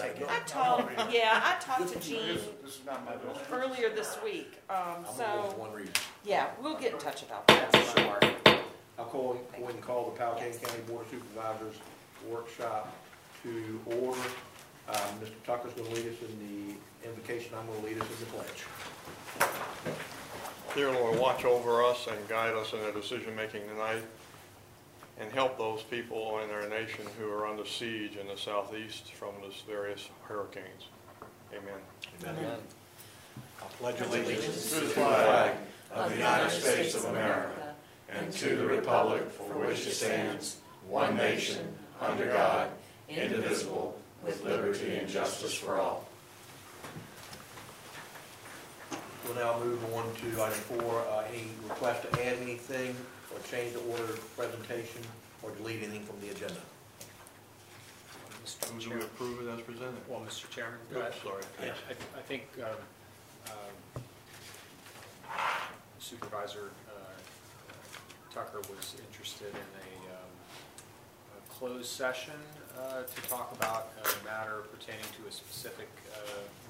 I talked, yeah, I talked to Gene This is not my business. earlier this week, um, I'm gonna go so, one reason. yeah, we'll get in touch about that for sure. I'll call, go ahead and call the Powhatan County Board of Supervisors workshop to order. Um, Mr. Tucker's gonna lead us in the invocation, I'm gonna lead us in the pledge. Dear Lord, watch over us and guide us in our decision-making tonight, and help those people in our nation who are under siege in the southeast from these various hurricanes. Amen. Amen. I pledge allegiance to the flag of the United States of America and to the republic for which it stands, one nation, under God, indivisible, with liberty and justice for all. We'll now move on to item four, uh, any request to add anything or change the order of presentation or delete anything from the agenda? Move that we approve it as presented. Well, Mr. Chairman, Oops, sorry. I, I- I think um, um, Supervisor uh, Tucker was interested in a um, a closed session uh, to talk about a matter pertaining to a specific uh,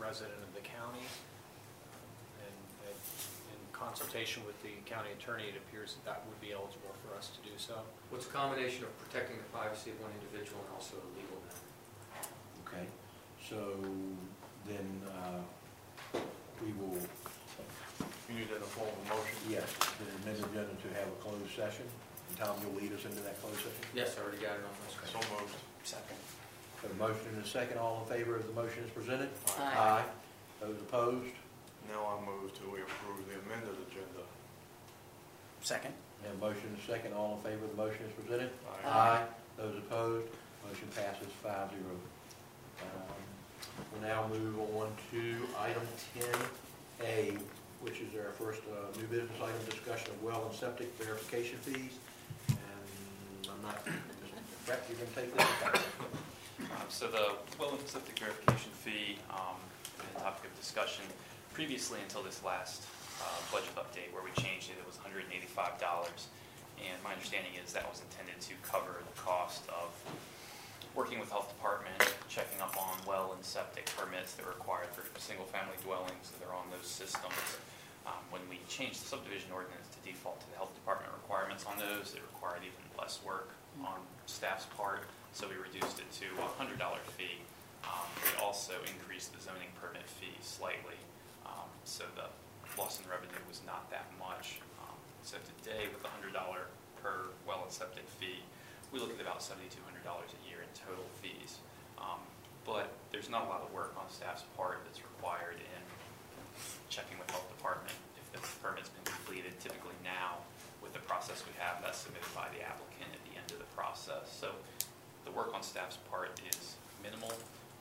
resident of the county. And in consultation with the county attorney, it appears that that would be eligible for us to do so. What's a combination of protecting the privacy of one individual and also a legal matter? Okay, so then, uh, we will, You need that in a form of motion? yes, the amended agenda to have a closed session. And Tom, you'll lead us into that closed session? Yes, I already got it on my So screen. moved. Second. Got a motion and a second, all in favor of the motion as presented? Aye. Those opposed? Now I move to we approve the amended agenda. Second. We have a motion and a second, all in favor of the motion as presented? Aye. Those opposed? Motion passes five zero. Um, We'll now move on to item ten A, which is our first uh, new business item, discussion of well and septic verification fees. And I'm not, Brett, you're gonna take this? Um, So the well and septic verification fee, um, been a topic of discussion previously until this last uh, budget update where we changed it, it was $185. And my understanding is that was intended to cover the cost of working with health department, checking up on well and septic permits that are required for single-family dwellings that are on those systems. Um, When we changed the subdivision ordinance to default to the health department requirements on those, it required even less work on staff's part, so we reduced it to a hundred dollar fee. Um, We also increased the zoning permit fee slightly, so the loss in revenue was not that much. Um, So today, with the hundred dollar per well accepted fee, we look at about seventy-two hundred dollars a year in total fees. Um, But there's not a lot of work on staff's part that's required in checking with health department if the permit's been completed. Typically now, with the process we have, that's submitted by the applicant at the end of the process. So the work on staff's part is minimal.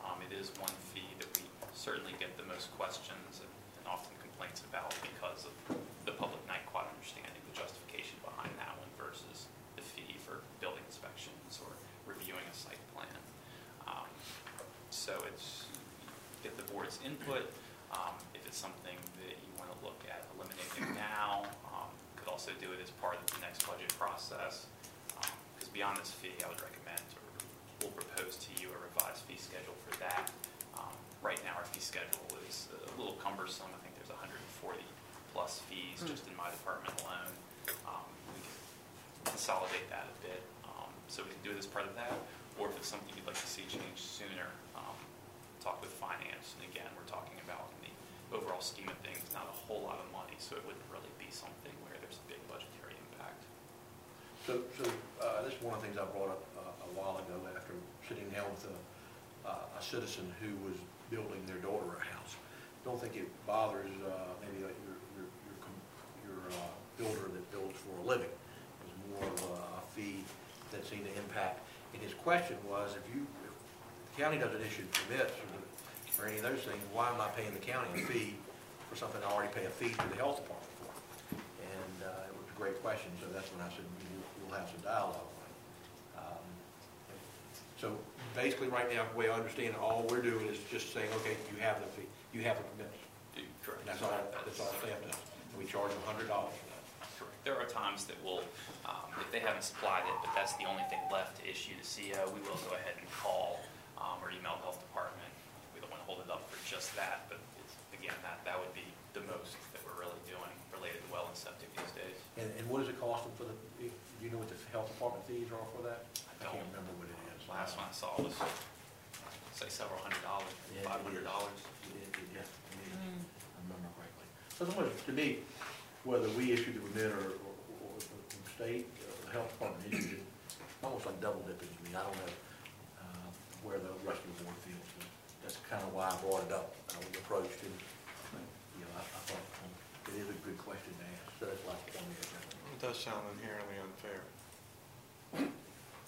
Um, It is one fee that we certainly get the most questions and and often complaints about because of the public not quite understanding the justification behind that one versus the fee for building inspections or reviewing a site plan. Um, So it's, get the board's input. Um, If it's something that you want to look at eliminating now, um, could also do it as part of the next budget process. Because beyond this fee, I would recommend, we'll propose to you a revised fee schedule for that. Right now, our fee schedule is a little cumbersome. I think there's 140 plus fees just in my department alone. Um, We can consolidate that a bit, um, so we can do it as part of that. Or if it's something you'd like to see change sooner, um, talk with finance. And again, we're talking about in the overall scheme of things, not a whole lot of money, so it wouldn't really be something where there's a big budgetary impact. So, so, uh, this is one of the things I brought up uh, a while ago after sitting down with a, uh, a citizen who was building their daughter a house. Don't think it bothers, uh, maybe like your, your, your, your, uh, builder that builds for a living. It's more of a fee that seemed to impact. And his question was, if you, if the county doesn't issue permits or, or any of those things, why am I paying the county a fee for something I already pay a fee to the health department for? And, uh, it was a great question, so that's when I said, we'll, we'll have some dialogue. Um, So basically right now, the way I understand it, all we're doing is just saying, okay, you have the fee, you have the commitment. Correct. That's all, that's all SAM does. And we charge a hundred dollars for that. Correct. There are times that we'll, um, if they haven't supplied it, but that's the only thing left to issue the CO, we will go ahead and call, um, or email the health department. We don't wanna hold it up for just that, but it's, again, that, that would be the most that we're really doing related to well and septic these days. And, and does it costing for the, do you know what the health department fees are for that? I don't. can't remember what it is. Last one I saw was, say several hundred dollars, Yeah, it five hundred dollars. It- it- Yeah, it is, I remember correctly. So it's almost, to me, whether we issue the permit or, or, or the state, uh, the health department issues it, almost like double dipping to me. I don't know, uh, where the rest of the board feels, but that's kind of why I brought it up. I was approached and, you know, I, I thought, um, it is a good question to ask, so that's why it's on the agenda. It does sound inherently unfair.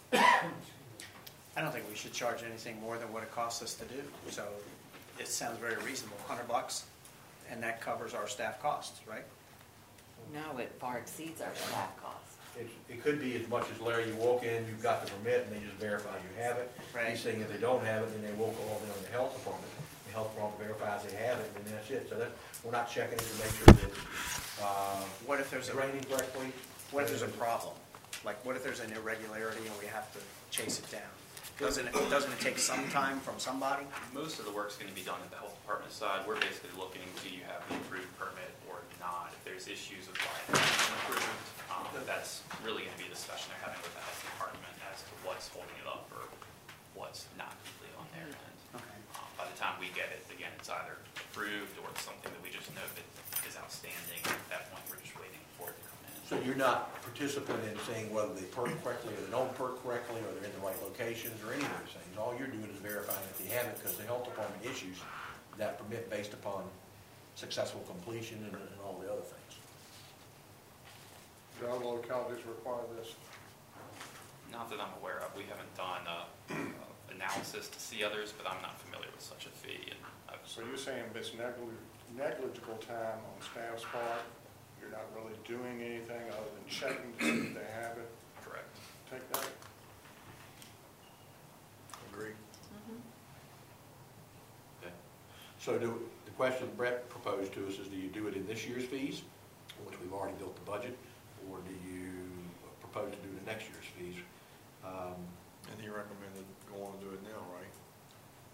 I don't think we should charge anything more than what it costs us to do. So it sounds very reasonable, hundred bucks, and that covers our staff costs, right? No, it far exceeds our staff costs. It, it could be as much as Larry, you walk in, you've got the permit, and they just verify you have it. Right. He's saying if they don't have it, then they will call down to the health department. The health department verifies they have it, and that's it. So that, we're not checking it to make sure that, uh, What if there's a, draining correctly. what if there's a problem? Like, what if there's an irregularity and we have to chase it down? Doesn't it, doesn't it take some time from somebody? Most of the work's gonna be done at the health department side. We're basically looking, do you have the approved permit or not? If there's issues with why it hasn't approved, um, that's really gonna be a discussion they're having with the health department as to what's holding it up or what's not complete on their end. Okay. Um, By the time we get it, again, it's either approved or it's something that we just know that is outstanding. At that point, we're just waiting for it to come in. So you're not participant in seeing whether they perk correctly or they don't perk correctly, or they're in the right locations, or any of those things. All you're doing is verifying that they have it, because the health department issues that permit based upon successful completion and, and all the other things. Do other localities require this? Not that I'm aware of. We haven't done uh, analysis to see others, but I'm not familiar with such a fee. And I've- So you're saying it's negli- negligible time on staff's part? You're not really doing anything other than checking to see if they have it? Correct. Take that? Agree. Okay. So do, the question Brett proposed to us is, do you do it in this year's fees, which we've already built the budget, or do you propose to do the next year's fees? Um, And he recommended go on and do it now, right?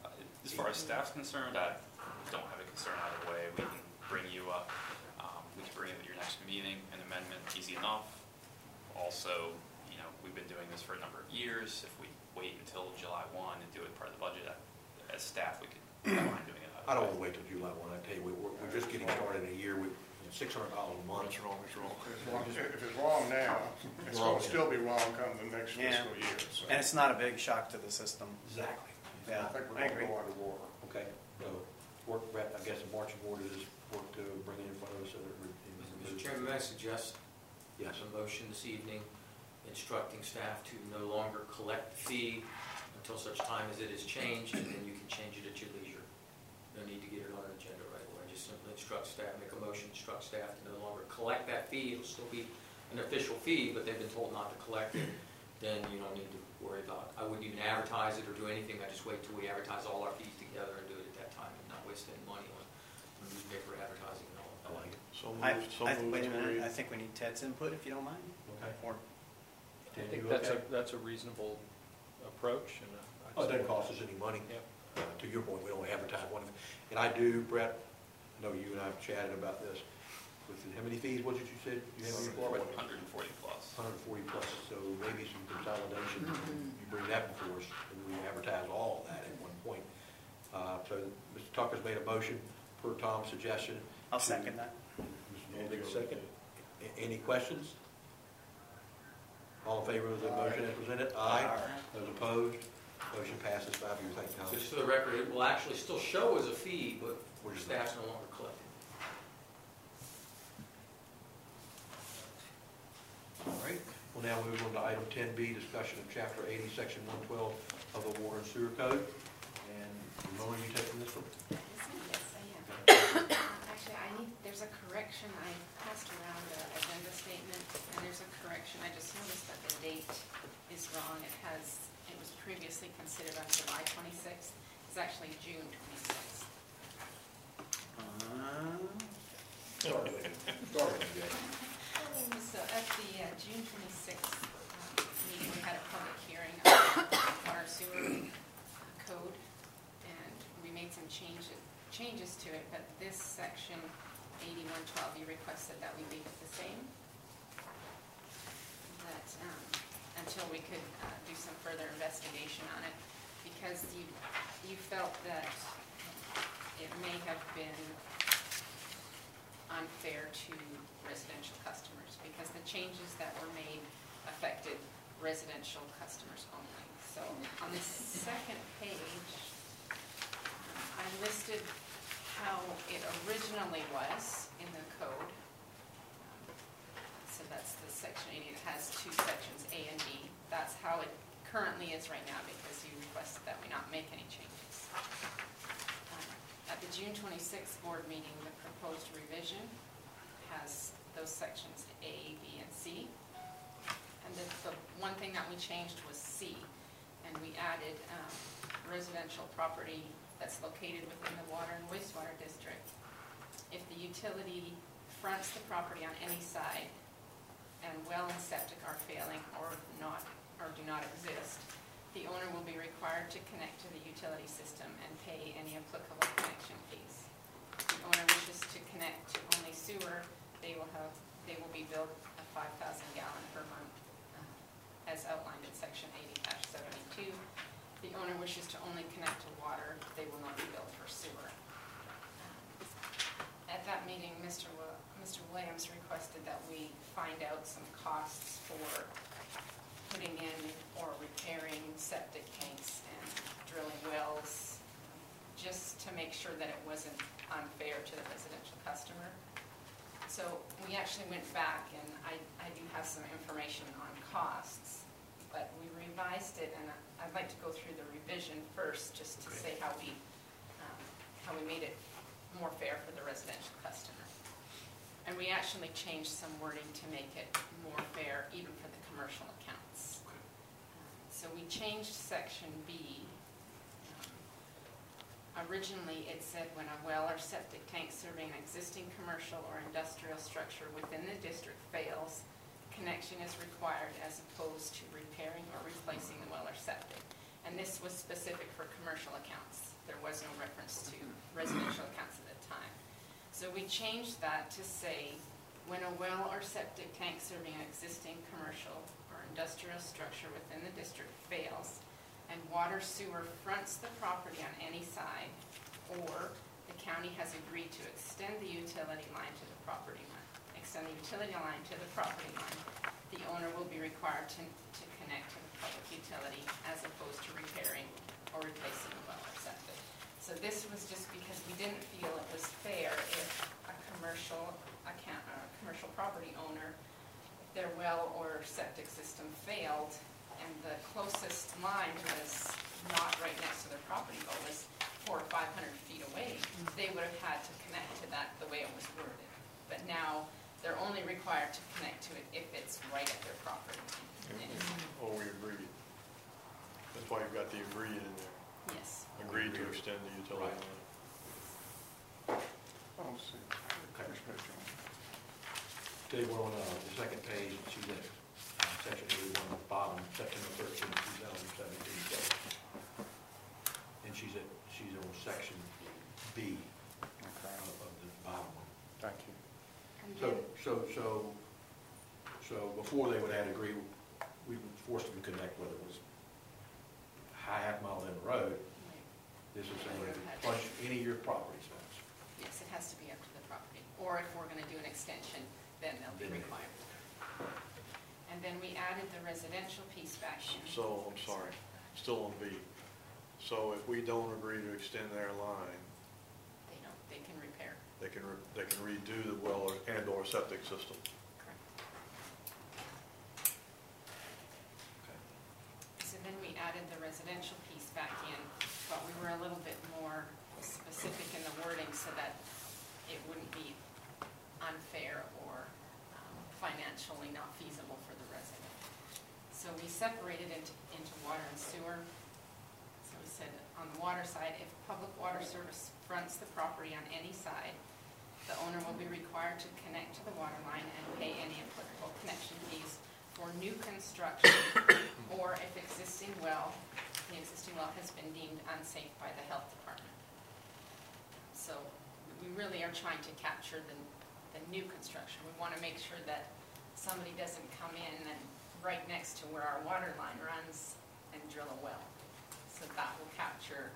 Uh, As far as staff's concerned, I don't have a concern either way. We can bring you up, we can bring you at your next meeting, an amendment, easy enough. Also, you know, we've been doing this for a number of years. If we wait until July 1 and do it part of the budget, uh, as staff, we could, I don't mind doing it. either I don't way. want to wait till July one, I tell you, we- we're, we're just getting started in a year, we, six hundred dollars a month. What's wrong, what's wrong? If it's- If it's wrong now, it's Wrong, going yeah. to still be wrong come the next Yeah. fiscal year. so And it's not a big shock to the system. Exactly. Yeah, I think we're I going to agree. go underwater. Okay, so, work, I guess the marching order is work to bring in front of us so that we're. Mr. Chairman, may I suggest Yes. a motion this evening instructing staff to no longer collect the fee until such time as it is changed, and then you can change it at your leisure. No need to get it on an agenda right away, just simply instruct staff, make a motion, instruct staff to no longer collect that fee. It'll still be an official fee, but they've been told not to collect it, then you don't need to worry about it. I wouldn't even advertise it or do anything, I just wait till we advertise all our fees together and do it at that time, and not waste any money on newspaper advertising So I, moved, so I, moved wait a minute. I think we need Ted's input, if you don't mind. Okay. Or, I Ted, think you that's a, okay? that's a reasonable approach and. uh, I'd Oh, it doesn't support cost us any money. Yep. Uh, To your point, we don't advertise one. of them. And I do, Brett, I know you and I have chatted about this. With, how many fees, what did you say you have in your department? 140 plus. Hundred and forty plus, so maybe some consolidation. You bring that before us, and we advertise all of that at one point. Uh, So Mr. Tucker's made a motion per Tom's suggestion. I'll to- second that. Second. A- Any questions? All in favor of the motion as presented? Aye. Those opposed? Motion passes five zero. Thank you. Just for the record, it will actually still show as a fee, but We're just- staff's no longer collecting. All right, we'll now move on to item ten B, discussion of chapter eighty, section one twelve of the Water and Sewer Code. And Ramona, you taking this one? Yes, I am. Actually, I need, there's a correction, I passed around the agenda statement, and there's a correction, I just noticed that the date is wrong. It has, it was previously considered on July twenty-sixth, it's actually June twenty-sixth. Uh, Start with, start with Jay. So at the uh, June twenty-sixth meeting, we had a public hearing on water sewer code, and we made some changes, changes to it, but this section eighty-one twelve, you requested that we leave it the same. That, um, until we could uh, do some further investigation on it, because you, you felt that it may have been unfair to residential customers, because the changes that were made affected residential customers only. So on the second page, I listed how it originally was in the code. That's the section 80, it has two sections, A and B. That's how it currently is right now because you requested that we not make any changes. Um, At the June 26th board meeting, the proposed revision has those sections A, B, and C. And the, the one thing that we changed was C, and we added um, residential property that's located within the water and wastewater district. If the utility fronts the property on any side, and well and septic are failing or not, or do not exist, the owner will be required to connect to the utility system and pay any applicable connection fees. If the owner wishes to connect to only sewer, they will have, they will be billed a five thousand gallon per month, uh, as outlined in section eighty seventy-two. The owner wishes to only connect to water, they will not be billed for sewer. At that meeting, Mr. Wi- Mr. Williams requested that we find out some costs for putting in or repairing septic tanks and drilling wells, just to make sure that it wasn't unfair to the residential customer. So we actually went back, and I, I do have some information on costs, but we revised it, and I'd like to go through the revision first, just to say how we, um, how we made it more fair for the residential customer. And we actually changed some wording to make it more fair even for the commercial accounts. Um, So we changed section B. Um, Originally, it said when a well or septic tank serving an existing commercial or industrial structure within the district fails, connection is required as opposed to repairing or replacing the well or septic. And this was specific for commercial accounts. There was no reference to residential accounts at the time. So we changed that to say, when a well or septic tank serving an existing commercial or industrial structure within the district fails, and water sewer fronts the property on any side, or the county has agreed to extend the utility line to the property line, extend the utility line to the property line, the owner will be required to, to connect to the public utility as opposed to repairing or replacing the well. So this was just because we didn't feel it was fair if a commercial account, a commercial property owner, their well or septic system failed, and the closest line was not right next to their property, but was four or five hundred feet away, mm-hmm. they would have had to connect to that the way it was worded. But now, they're only required to connect to it if it's right at their property. Oh, we agreed. That's why you've got the agreed in there. Yes. Agreed to extend the utility Right. line. I don't see. Commissioner Jones. Dave, we're on uh, the second page, and she's at uh, section eighty-one, the bottom, September thirteenth, two thousand seventeen. And she's at, she's on section B Okay, of of the bottom one. thank you. And So, then- so, so, so before they would have to agree, we forced them to connect whether it was half mile down the road. This is saying, it any of your properties, that's, Yes, it has to be up to the property. Or if we're gonna do an extension, then they'll be Then- required. And then we added the residential piece back in. So, I'm sorry, still on B. So if we don't agree to extend their line, They don't, they can repair. they can, re- they can redo the well and or septic system. Correct. okay. So then we added the residential piece back in, but we were a little bit more specific in the wording so that it wouldn't be unfair or um, financially not feasible for the resident. We separated into, into water and sewer. So we said, on the water side, if public water service fronts the property on any side, the owner will be required to connect to the water line and pay any applicable connection fees for new construction or if existing well, the existing well has been deemed unsafe by the health department. So we really are trying to capture the, the new construction. We want to make sure that somebody doesn't come in and right next to where our water line runs and drill a well. So that will capture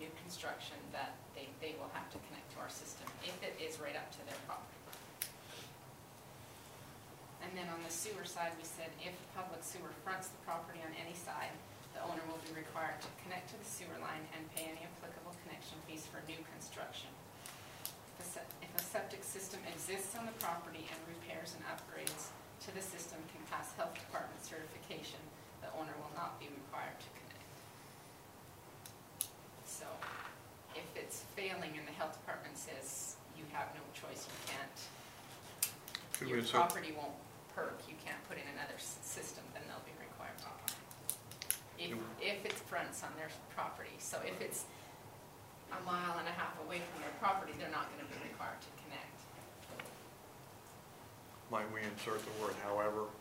new construction that they, they will have to connect to our system if it is right up to their property. And then on the sewer side, we said if public sewer fronts the property on any side, the owner will be required to connect to the sewer line and pay any applicable connection fees for new construction. If a se- If a septic system exists on the property and repairs and upgrades to the system can pass health department certification, the owner will not be required to connect. So if it's failing and the health department says you have no choice, you can't, we your insert- property won't perk, you can't put in another s- system, then they'll be required to connect. If, if it fronts on their property, so if it's a mile and a half away from their property, they're not gonna be required to connect. Might we insert the word however?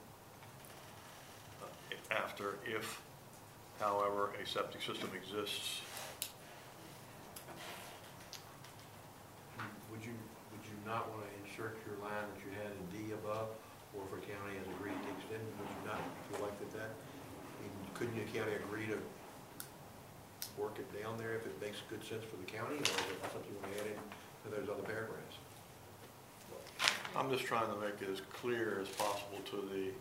uh, After if, however, a septic system exists. Would you, would you not want to insert your line that you had in D above, or if a county has agreed to extend it, would you not feel like that that? Couldn't the county agree to work it down there if it makes good sense for the county, or is it something you want to add in to those other paragraphs? I'm just trying to make it as clear as possible to the,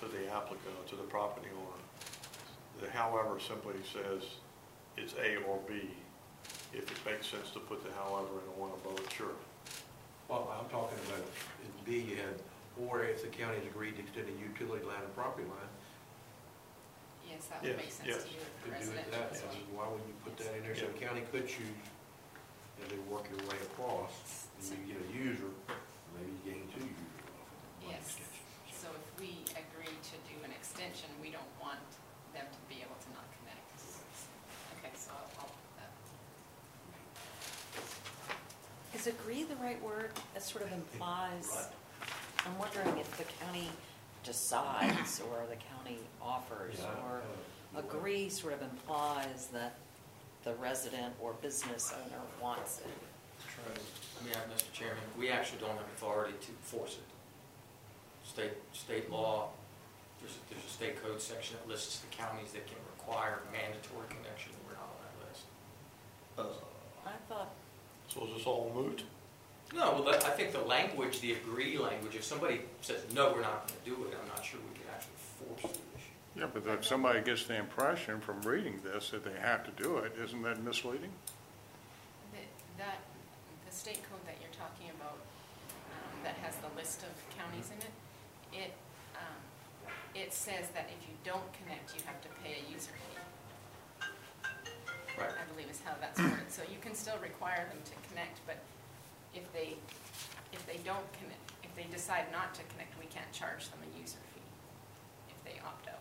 to the applicant, to the property owner. The however simply says it's A or B. If it makes sense to put the however in the one above it, sure. Well, I'm talking about, in B, you had, or if the county has agreed to extend a utility line and property line, Yes, that Yes, would make sense yes. to you to for do it residential that, as well. way. why wouldn't you put that in there? So the county could choose, as they work your way across, and you get a user, maybe you gain two users off of one Yes, extension. so if we agree to do an extension, we don't want them to be able to not connect. Okay, so I'll, I'll put that. Is agree the right word? That sort of implies, Right. I'm wondering if the county decides or the county offers Yeah, or uh, agree sort of implies that the resident or business owner wants it. I mean, Mr. Chairman, we actually don't have authority to force it. State, state law, there's, a- there's a state code section that lists the counties that can require mandatory connection, we're not on that list. I thought, So is this all moot? No, well, I think the language, the agree language, if somebody says, no, we're not gonna do it, I'm not sure we can actually force the issue. Yeah, but if somebody gets the impression from reading this that they have to do it, isn't that misleading? The- That, the state code that you're talking about, um, that has the list of counties in it, it, um, it says that if you don't connect, you have to pay a user fee. Right. I believe is how that's worded. So you can still require them to connect, but if they, if they don't connect, if they decide not to connect, we can't charge them a user fee if they opt out.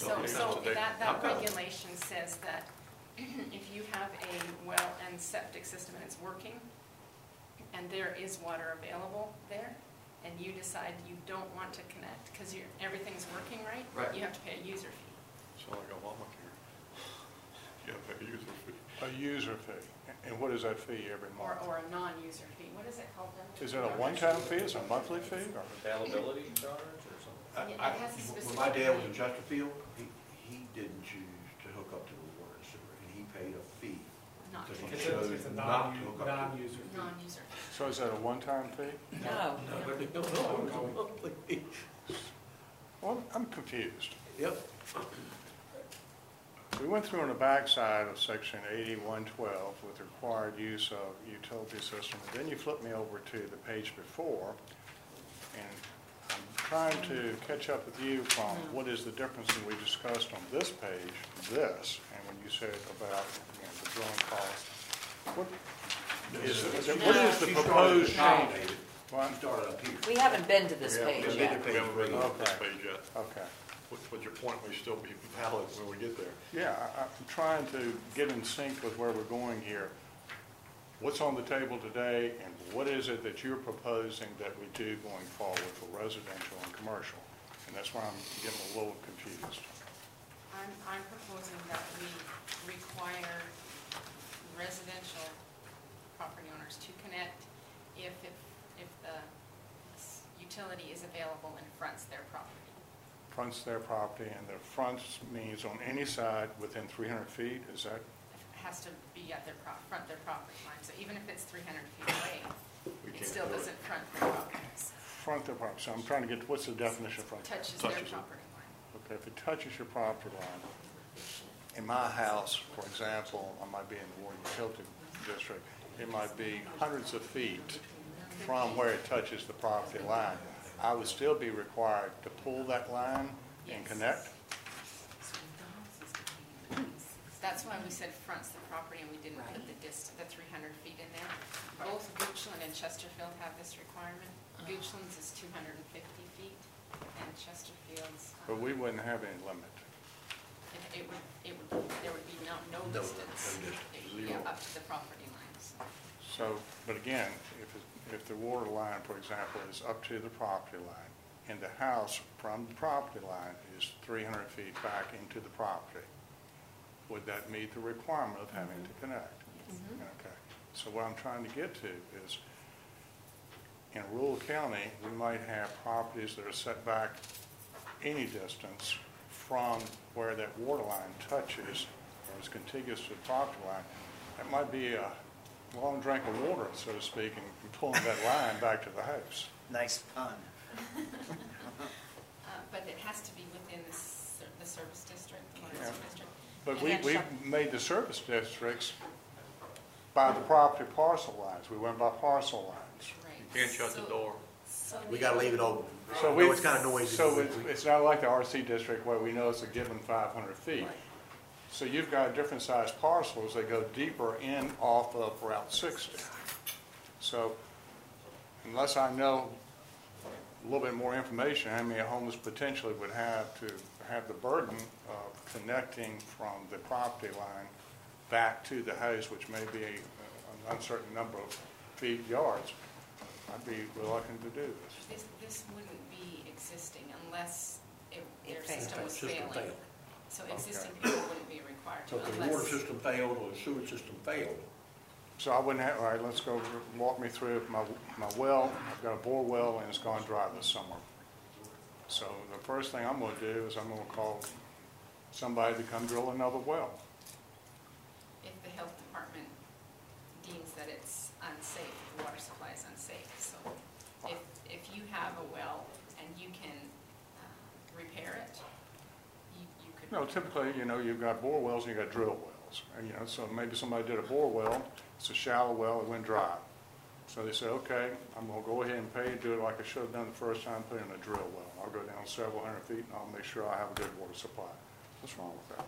So, so that, that regulation says that if you have a well and septic system and it's working, and there is water available there, and you decide you don't want to connect because everything's working right? Right. You have to pay a user fee. Sound like Obamacare. You have to pay a user fee. A user fee. And what is that fee every month? or or a non-user fee, what is it called then? Is it a one-time fee, is it a monthly fee, or? Availability charge or something? I- Yeah, it I- has a When my dad was in Chesterfield, he, he didn't choose to hook up to the water and sewer, and he paid a fee. Not Because to- he It's a, chose it's a not to hook up. non-user. Non-user. So is that a one-time fee? no, No, but no, no, no, no. Well, I'm confused. Yep. We went through on the backside of section 8112 with required use of utility system. And Then you flip me over to the page before, and I'm trying to catch up with you from what is the difference that we discussed on this page, this, and when you said about, you know, the drilling cost. What is, what is the She started proposed at the top, change? David. She started up here. we haven't been to this Yeah, page we've yet. been We haven't read Okay. this page yet. Okay. But but your point may still be valid when we get there. Yeah, I- I'm trying to get in sync with where we're going here. What's on the table today, and what is it that you're proposing that we do going forward for residential and commercial? And that's why I'm getting a little confused. I'm, I'm proposing that we require residential property owners to connect if, if, if the s- utility is available and fronts their property. Fronts their property, and the fronts means on any side within 300 feet, is that? It has to be at their pro, front their property line, so even if it's three hundred feet away, We it can't still do it. doesn't front their properties. Front their property, so I'm trying to get, what's the definition of front? Touches their Touches it. property line. Okay, if it touches your property line, in my house, for example, I might be in the Ward Utility District, it might be hundreds of feet from where it touches the property line. I would still be required to pull that line and connect? That's why we said fronts the property and we didn't put the dist, the three hundred feet in there. Both Goochland and Chesterfield have this requirement. Goochland's is two hundred and fifty feet and Chesterfield's. um, But we wouldn't have any limit. It it would, it would, there would be no, no No, distance. no distance. It Zero. up to the property lines. So, but again, if, it- if the water line, for example, is up to the property line, and the house from the property line is 300 feet back into the property, would that meet the requirement of having to mm-hmm. connect? Mm-hmm. Okay, so what I'm trying to get to is, in a rural county, we might have properties that are set back any distance from where that water line touches, or is contiguous to the property line. That might be a long drink of water, so to speak, and pulling that line back to the house. Nice pun. Uh, But it has to be within the, ser- the service district, the water Yeah. service district. But And we, then we shall- made the service districts by the property parcel lines. We went by parcel lines. Right. You can't shut the So- door. We gotta leave it open. So we, know it's kinda noisy. so it's, it's not like the RC district where we know it's a given five hundred feet. Right. So you've got different sized parcels that go deeper in off of Route sixty. So unless I know a little bit more information, how many homes potentially would have to have the burden of connecting from the property line back to the house, which may be a- an uncertain number of feet, yards, I'd be reluctant to do this. This, this wouldn't be existing unless it- their It failed. system was System failing. failed. So Okay. existing people wouldn't be required So to if the water unless. system failed or the sewer system failed, So I wouldn't have, all right, let's go, walk me through my, my well, I've got a bore well and it's gone dry this summer. So the first thing I'm gonna do is I'm gonna call somebody to come drill another well. If the health department deems that it's unsafe, the water supply is unsafe. So if, if you have a well and you can uh, repair it, you. No, typically, you know, you've got bore wells and you've got drill wells. And, you know, so maybe somebody did a bore well, it's a shallow well, it went dry. So they said, okay, I'm gonna go ahead and pay, and do it like I should have done the first time, put in a drill well. I'll go down several hundred feet and I'll make sure I have a good water supply. What's wrong with that?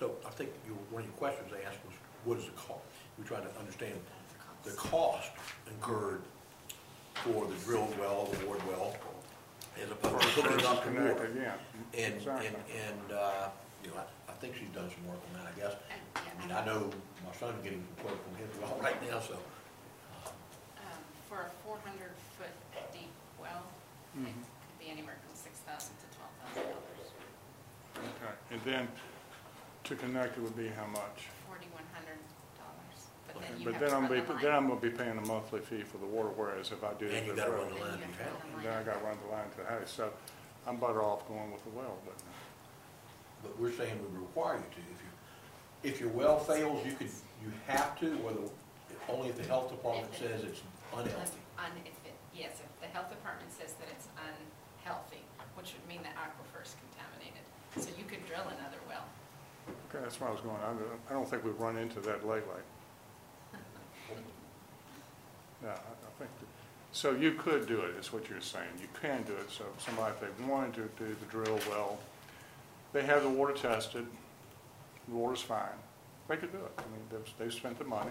so I think you, one of your questions they asked was, what is the cost? We tried to understand the cost incurred for the drilled well, the bored well, as opposed to hooking it up to water. Connected, yeah. And, Exactly. and, and, uh, you know, I, I think she's done some work on that, I guess. I mean, I know my son's getting some work from his well right now, so. um, For a four hundred foot deep well, it Mhm. could be anywhere from six thousand to twelve thousand dollars. Okay, and then to connect it would be how much? Forty-one hundred but then you But have to then I'm be, then I'm gonna be paying a monthly fee for the water, whereas if I do it And you the gotta drill, run the line Then to you your house. then I gotta run the line to the house, so I'm better off going with the well, but. But we're saying we require you to. If you, if your well fails, you could, you have to, or the, only if the health department says it's unhealthy. Un, if it, yes, if the health department says that it's unhealthy, which would mean the aquifer is contaminated. So you could drill another well. Okay, that's where I was going. I don't, I don't think we've run into that lately. Yeah, I, I think, that- so you could do it, is what you're saying. You can do it. So if somebody, if they wanted to do the drill well, they have the water tested, the water's fine. They could do it. I mean, they've, they've spent the money.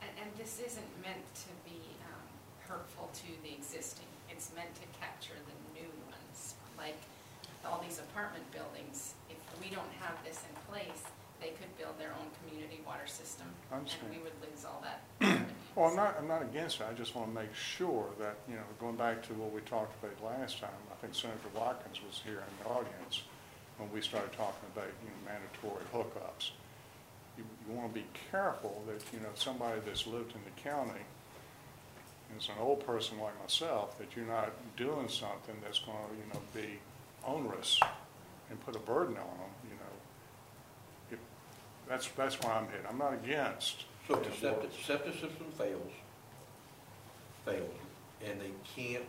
And, and this isn't meant to be um, hurtful to the existing. It's meant to capture the new ones. Like all these apartment buildings, if we don't have this in place, they could build their own community water system. I understand. And we would lose all that revenue. Well, I'm not, I'm not against it, I just want to make sure that, you know, going back to what we talked about last time, I think Senator Watkins was here in the audience when we started talking about, you know, mandatory hookups. You, you want to be careful that, you know, somebody that's lived in the county as an old person like myself, that you're not doing something that's gonna, you know, be onerous and put a burden on them, you know. If- That's, that's why I'm here. I'm not against. So if the septic, septic system fails, fails, and they can't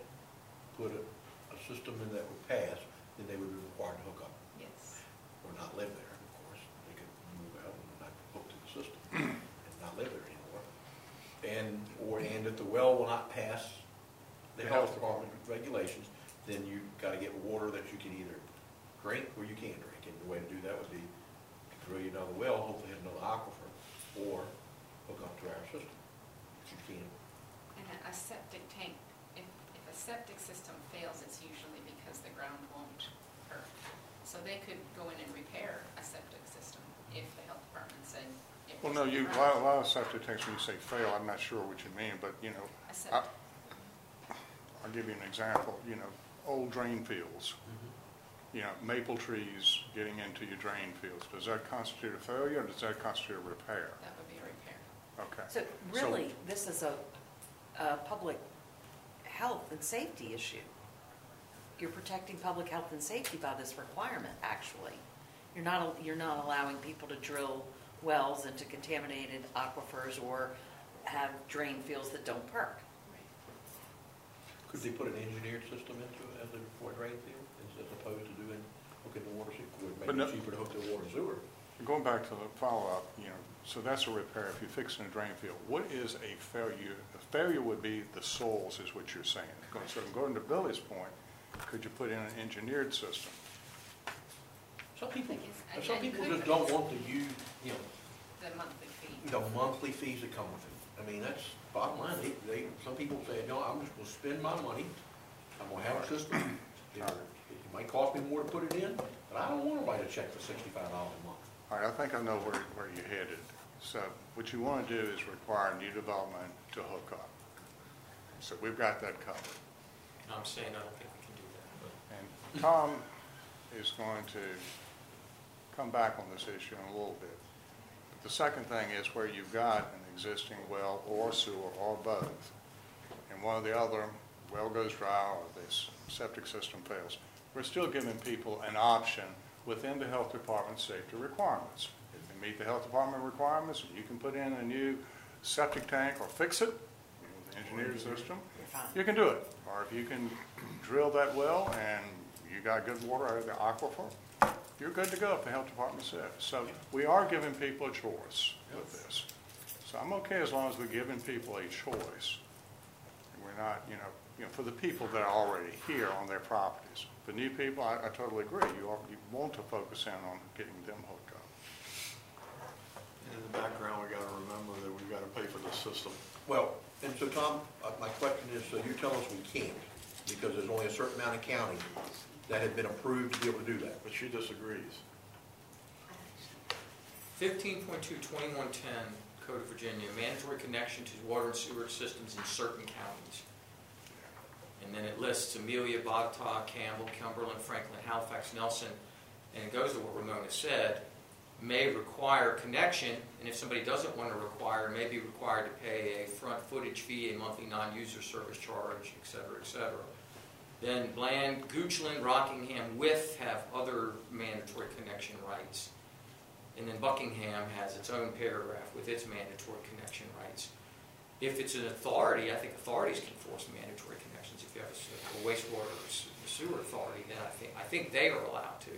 put a, a system in that would pass, then they would be required to hook up, Yes. or not live there, of course. They could move out and not hook to the system, and not live there anymore. And, or, and if the well will not pass the health department regulations, then you've gotta get water that you can either drink or you can't drink. And the way to do that would be to drill you another well, hopefully hit another aquifer, or hook up to our system, which you can. And a- a septic tank, if, if a septic system fails, it's usually because the ground won't perk. So they could go in and repair a septic system if the health department said it Well, no, wasn't you, a lot, a lot of septic tanks, when you say fail, I'm not sure what you mean, but, you know, A I, septic, I'll give you an example, you know, old drain fields, mm-hmm. you know, maple trees getting into your drain fields, does that constitute a failure, or does that constitute a repair? that would be a repair. Okay. So really, this is a, a public health and safety issue. You're protecting public health and safety by this requirement, actually. You're not, you're not allowing people to drill wells into contaminated aquifers or have drain fields that don't perk. Could they put an engineered system into it as a, for drain field, as as opposed to doing, hooking the water, it would But make no- it cheaper to hook the water sewer. Going back to the follow-up, you know, so that's a repair if you're fixing a drain field. What is a failure? A failure would be the soils, is what you're saying. So going to Billy's point, could you put in an engineered system? Some people, I guess- some I- I people just don't want to use, you know, The monthly fee. the monthly fees that come with it. I mean, that's bottom line, they, they, some people say, no, I'm just gonna spend my money, I'm gonna have a system, you know, it might cost me more to put it in, but I don't wanna write a check for sixty-five dollars a month. All right, I think I know where, where you're headed. So what you want to do is require new development to hook up. So we've got that covered. And I'm saying I don't think we can do that, but. And Tom is going to come back on this issue in a little bit. But the second thing is where you've got an existing well or sewer or both, and one or the other, well goes dry or this septic system fails, we're still giving people an option within the health department's safety requirements. If they meet the health department requirements, you can put in a new septic tank or fix it, know, the engineered system, you can do it. Or if you can drill that well and you got good water out of the aquifer, you're good to go if the health department says. So we are giving people a choice with this. So I'm okay as long as we're giving people a choice. And We're not, you know, you know, for the people that are already here on their properties. For new people, I, I totally agree. You, are- you want to focus in on getting them hooked up. And in the background, we gotta remember that we've gotta pay for this system. Well, and so Tom, uh, my question is, so you tell us we can't, because there's only a certain amount of counties that have been approved to be able to do that? But she disagrees. Fifteen point two, twenty-one ten, Code of Virginia, mandatory connection to water and sewer systems in certain counties. And then it lists Amelia, Botetourt, Campbell, Cumberland, Franklin, Halifax, Nelson, and it goes to what Ramona said, may require connection, and if somebody doesn't want to require, may be required to pay a front footage fee, a monthly non-user service charge, et cetera, et cetera. Then Bland, Goochland, Rockingham, Wythe have other mandatory connection rights. And then Buckingham has its own paragraph with its mandatory connection rights. If it's an authority, I think authorities can force mandatory connections. If you have a wastewater or s- sewer authority, then I think, I think they are allowed to.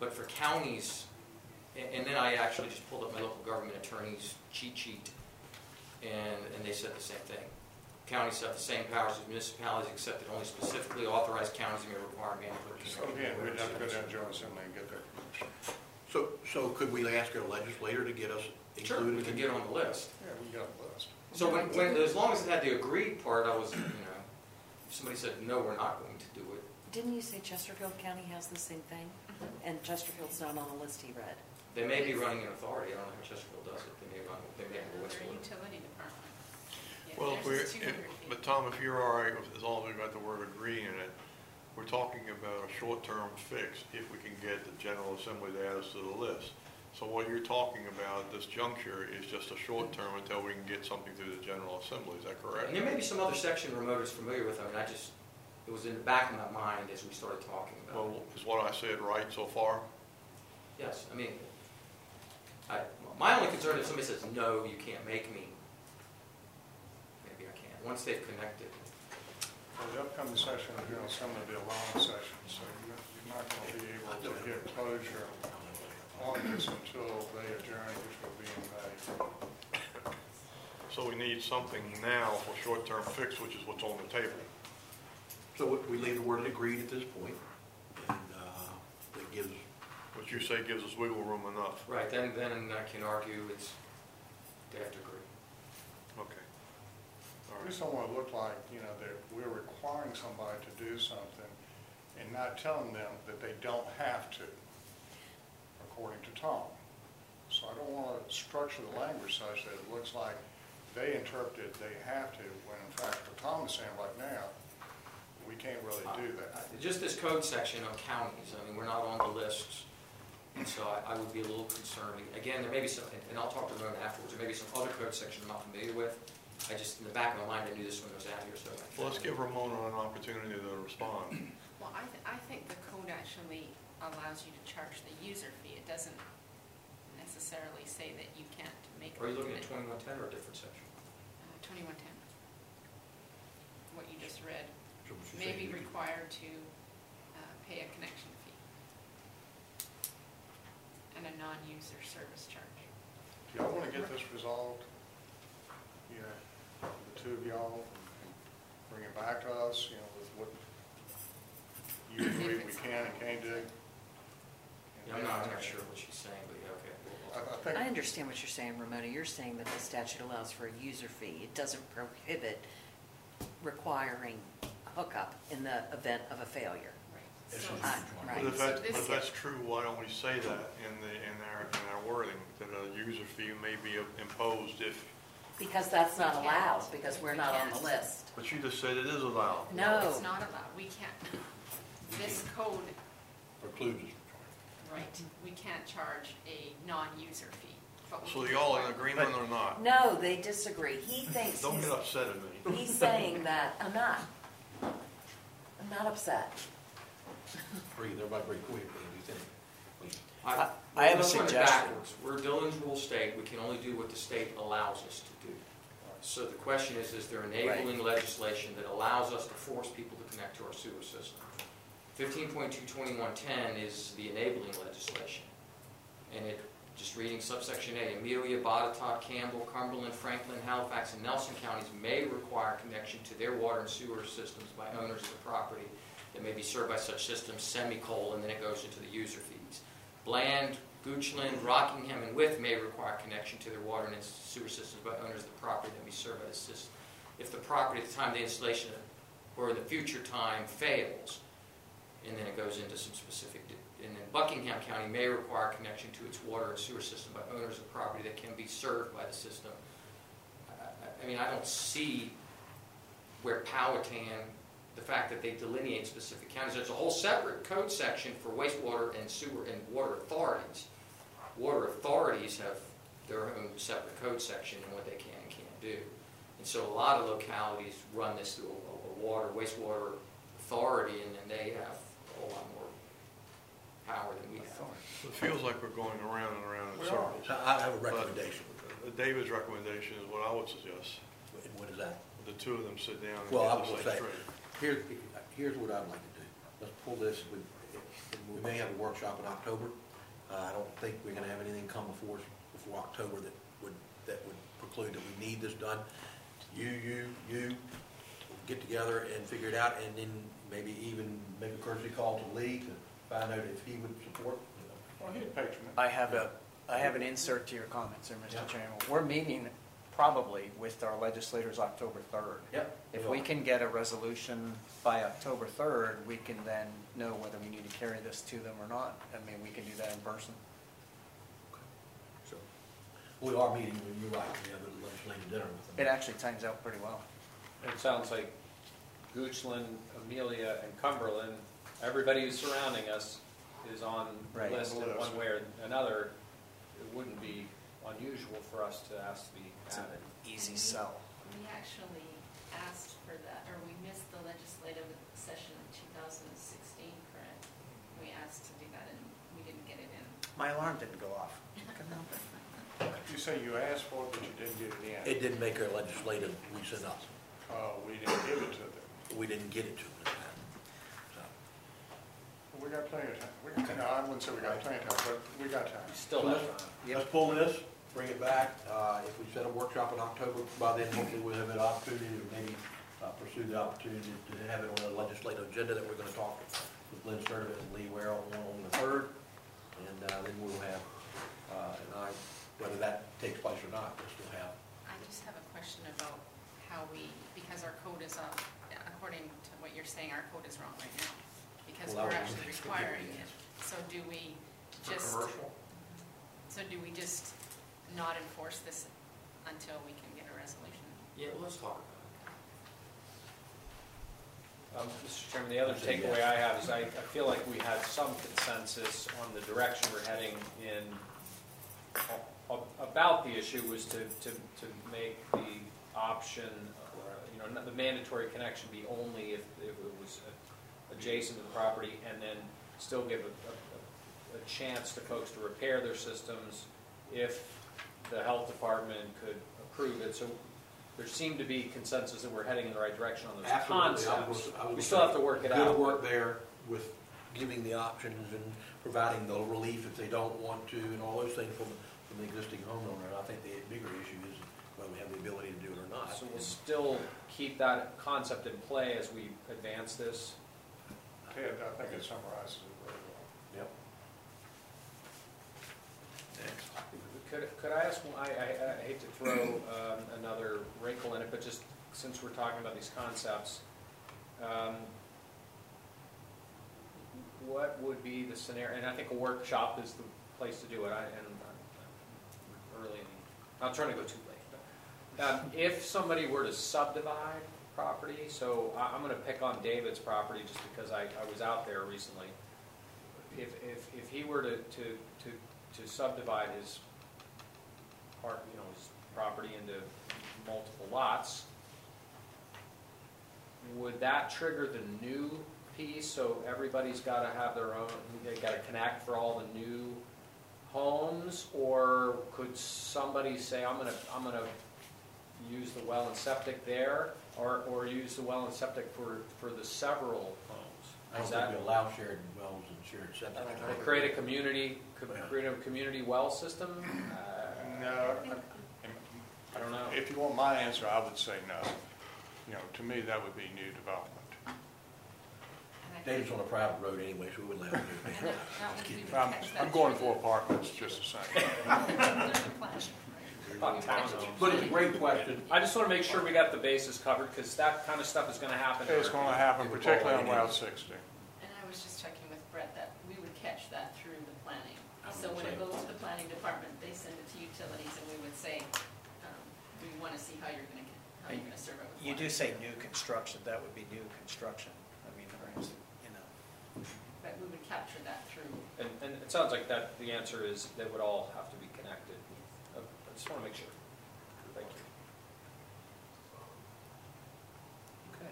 But for counties, a- and then I actually just pulled up my local government attorney's cheat sheet, and, and they said the same thing. Counties have the same powers as municipalities, except that only specifically authorized counties may require mandatory So again, we'd have to go down to General Assembly and get that. So, so could we ask our legislator to get us included? Sure, included? we can get on the list. Yeah, we got a list. So when, when, as long as it had the agreed part, I was, you know, if somebody said, no, we're not going to do it, Didn't you say Chesterfield County has the same thing? Mm-hmm. And Chesterfield's not on the list he read. they may be running an authority, I don't know how Chesterfield does it, they may run, they may have a Their wastewater. utility department. Yeah, Well, if we, theirs is if- 200 feet. but Tom, if you're all right, with- as long as we got the word agree in it, we're talking about a short-term fix if we can get the General Assembly to add us to the list. So what you're talking about at this juncture is just a short term until we can get something through the General Assembly, is that correct? And there may be some other section Ramona's familiar with, I mean, I just, it was in the back of my mind as we started talking about it. Well, is what I said right so far? Yes, I mean, I, my only concern is somebody says, no, you can't make me. Maybe I can, once they've connected. Well, the upcoming session of the General Assembly will be a long session, so you're you're not going to be able to get closure on this until they adjourn, which will be in May. So we need something now for short-term fix, which is what's on the table. So we- we leave the word agreed at this point, and uh, that gives, What you say gives us wiggle room enough. Right, then, then I can argue it's, they have to agree. Okay. All I right. just don't want to look like, you know, that we're requiring somebody to do something and not telling them that they don't have to, according. So I don't want to structure the language such that it looks like they interpreted they have to, when in fact, what Tom is saying right now, we can't really do that. Uh, Just this code section on counties, I mean, we're not on the list, and so I, I would be a little concerned. Again, there may be some, and- and I'll talk to Ramona afterwards, there may be some other code section I'm not familiar with. I just, in the back of my mind, I knew this when I was out here, so. I- Well, let's give Ramona an opportunity to respond. Well, I, th- I think the code actually allows you to charge the user fee. It doesn't necessarily say that you can't make. Are you looking at twenty-one ten or a different section? Twenty-one ten. What you just read, so she's may be saying- required to uh, pay a connection fee. And a non-user service charge. Do y'all want to get this resolved? You know, the two of y'all, and bring it back to us, you know, with what you believe we can and can't do? Yeah, I'm not, I'm not sure what she's saying, but yeah, okay. I, we'll- I think. I understand what you're saying, Ramona. You're saying that the statute allows for a user fee. It doesn't prohibit requiring a hookup in the event of a failure. Right. So, uh, I- But if that, So this- if that's true, why don't we say that in the, in our, in our wording, that a user fee may be imposed if, Because that's not allowed, because we're We not on the list. but you just said it is allowed. No. It's not allowed. We can't, this code, precludes us right, we can't charge a non-user fee. but we So can y'all in require- agreement or not? No, they disagree. He thinks, Don't he's, get upset at me. he's saying that, I'm not. I'm not upset. Breathe, everybody breathe, quick, what do you think? I, uh, I have a let's run it suggestion. backwards. We're Dillon's rule state, we can only do what the state allows us to do. So the question is, is there enabling legislation that allows us to force people to connect to our sewer system? Fifteen point two twenty-one ten is the enabling legislation. And it, just reading subsection A, Amelia, Botetourt, Campbell, Cumberland, Franklin, Halifax, and Nelson counties may require connection to their water and sewer systems by owners of the property that may be served by such systems, semicolon, and then it goes into the user fees. Bland, Goochland, Rockingham, and Wythe may require connection to their water and sewer systems by owners of the property that may be served by the system. If the property at the time of the installation or in the future time fails, and then it goes into some specific, and then Buckingham County may require connection to its water and sewer system by owners of property that can be served by the system. I- I mean, I don't see where Powhatan, the fact that they delineate specific counties, there's a whole separate code section for wastewater and sewer and water authorities. Water authorities have their own separate code section and what they can and can't do. And so a lot of localities run this through a, a water, wastewater authority, and then they have whole lot more power than we have. It feels like we're going around and around in We are. circles. So I have a recommendation, Uh, David's recommendation is what I would suggest. and what is that? The two of them sit down and Well, I get will this say, thing straight. here, here's what I'd like to do. Let's pull this, we, we may have a workshop in October. Uh, I don't think we're gonna have anything come before, us before October that would, that would preclude that we need this done. You, you, you, get together and figure it out, and then maybe even make a courtesy call to Lee to find out if he would support. Well, he'd patron it. I have a, I have an insert to your comments there, Yeah. Mr. Chairman. We're meeting probably with our legislators October 3rd. Yep. If we can get a resolution by October 3rd, we can then know whether we need to carry this to them or not. I mean, we can do that in person. So, We are meeting, with you're right, we have a legislative dinner with them. It actually times out pretty well. It sounds like Goochland, Amelia, and Cumberland, everybody who's surrounding us is on the list in one way or another. it wouldn't be unusual for us to ask to be It's an added. easy sell. We actually asked for that, or we missed the legislative session in 2016, correct? We asked to do that and we didn't get it in. My alarm didn't go off. You say you asked for it, but you didn't get it in. It didn't make our legislative recent up. Oh, we didn't give it to them. We didn't get it to them. So, We got plenty of time. We got, no, I wouldn't say we got plenty of time, but we got time. Still So have let's- time. Let's pull this, bring it back. Uh, If we set a workshop in October, by then hopefully we'll have an opportunity to maybe uh, pursue the opportunity to have it on the legislative agenda that we're going to talk with Glen Sturtevant and Lee Ware on on the third. And uh, then we'll have, uh, and I, whether that takes place or not, we'll still have. I just have a question about how we, because our code is up, according to what you're saying, our code is wrong right now. Because Well, we're that was- actually requiring it. So do we just, Commercial? so do we just not enforce this until we can get a resolution? Yeah, well, let's talk Um, Mr. Chairman, the other I say takeaway yes. I have is I, I feel like we had some consensus on the direction we're heading in, a- a- about the issue was to, to, to make the option, you know, the mandatory connection be only if, if it was adjacent to the property, and then still give a, a, a chance to folks to repair their systems if the health department could approve it. So there seemed to be consensus that we're heading in the right direction on those Absolutely. I was concepts. I was We still have to work it out. Good out. work there with giving the options and providing the relief if they don't want to and all those things from, from the existing homeowner. And I think the bigger issue is whether we have the ability to do it not. So we'll still keep that concept in play as we advance this. Ted, I think it summarizes it very well. Yep. Could, could I ask, I, I I hate to throw um, another wrinkle in it, but just since we're talking about these concepts, um, what would be the scenario, and I think a workshop is the place to do it, I, and I'm early, in- not trying to go too late. but, um, If somebody were to subdivide property, so I, I'm gonna pick on David's property just because I, I was out there recently. If, if, if he were to, to, to, to subdivide his part, you know, his property into multiple lots, would that trigger the new piece, so everybody's gotta have their own, they gotta connect for all the new homes? Or could somebody say, I'm gonna, I'm gonna use the well and septic there, or, or use the well and septic for, for the several homes? I don't Is think we allow shared wells and shared septic. Or create a community, co- create a community well system? Uh, No, I don't know. if you want my answer, I would say no. You know, to me, that would be new development. And Dave's on a private road anyway, so we wouldn't let him do it. that- that would be I'm, I'm going for apartments just the same. the- there's a plan, right? Thought townhomes. But it's a great question. I just want to make sure we got the bases covered, because that kind of stuff is going to happen. It's gonna happen, particularly on Route 60. And I was just checking with Brett that we would catch that through the planning. So when it goes to the planning department, they send it to utilities and we would say, um, we want to see how you're going to, how you're going to serve it with You do water. say new construction, that would be new construction. I mean, you know. But we would capture that through. And, and it sounds like that, the answer is they would all have to be connected. I just want to make sure. Thank you. Okay.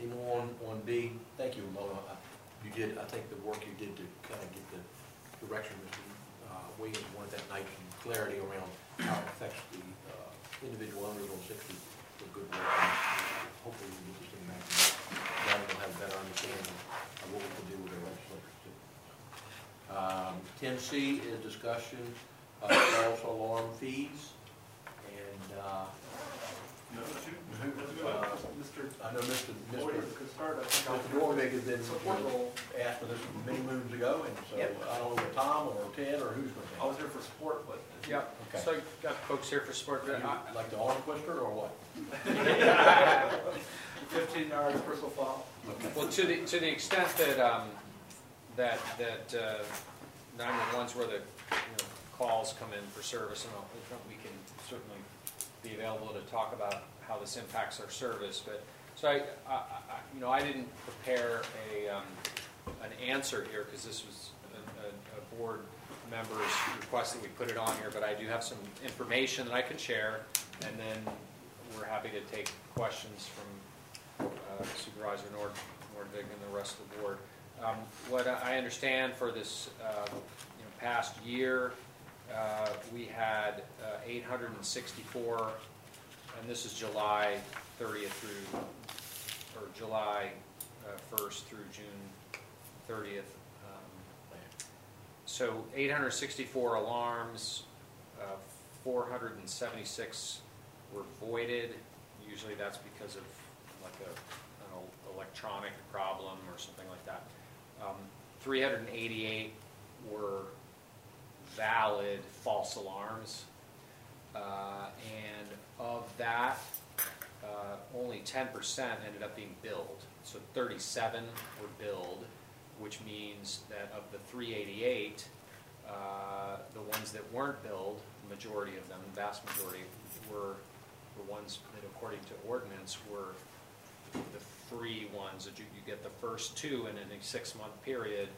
Any more on, on B? Thank you, Mona. You did, I think the work you did to kind of get the direction Mr. uh, Williams wanted that night, and clarity around how it affects the uh, individual owners on 60 was good work. And Hopefully we get this thing back, and we'll have a better understanding of what we can do with our legislators. Um, 10C is discussion of false alarm fees, and uh, No, but you, who, uh, Mr. I know Mr. Boyer Mr. could start, I think. Mr. Nordvig has been Support role. asked for this many moons ago, and so Yep. I don't know if Tom or Ted or who's going to I was here for support, but. Yeah, Okay. so you got folks here for support. take it. I- Like the arm twister or what? Fifteen yards, personal foul. Well, to the, to the extent that, um, that, that, uh, nine-one-one's where the, you know, calls come in for service and we can certainly be available to talk about how this impacts our service, but, so I, I, I, you know, I didn't prepare a, um, an answer here, because this was a, a, a board members request that we put it on here, but I do have some information that I can share, and then we're happy to take questions from uh, Supervisor Nord, Nordvig and the rest of the board. Um, What I understand for this, uh, past year, uh, we had uh, 864, and this is July 30th through, or July uh, 1st through June 30th. Um, So 864 alarms, uh, 476 were voided. Usually that's because of like a, an electronic problem or something like that. Um, 388 were valid false alarms. Uh, And of that, uh, only 10% ended up being billed. So 37 were billed, which means that of the 388, uh, the ones that weren't billed, the majority of them, the vast majority, were the ones that according to ordinance were the free ones that you, you get the first two in a six-month period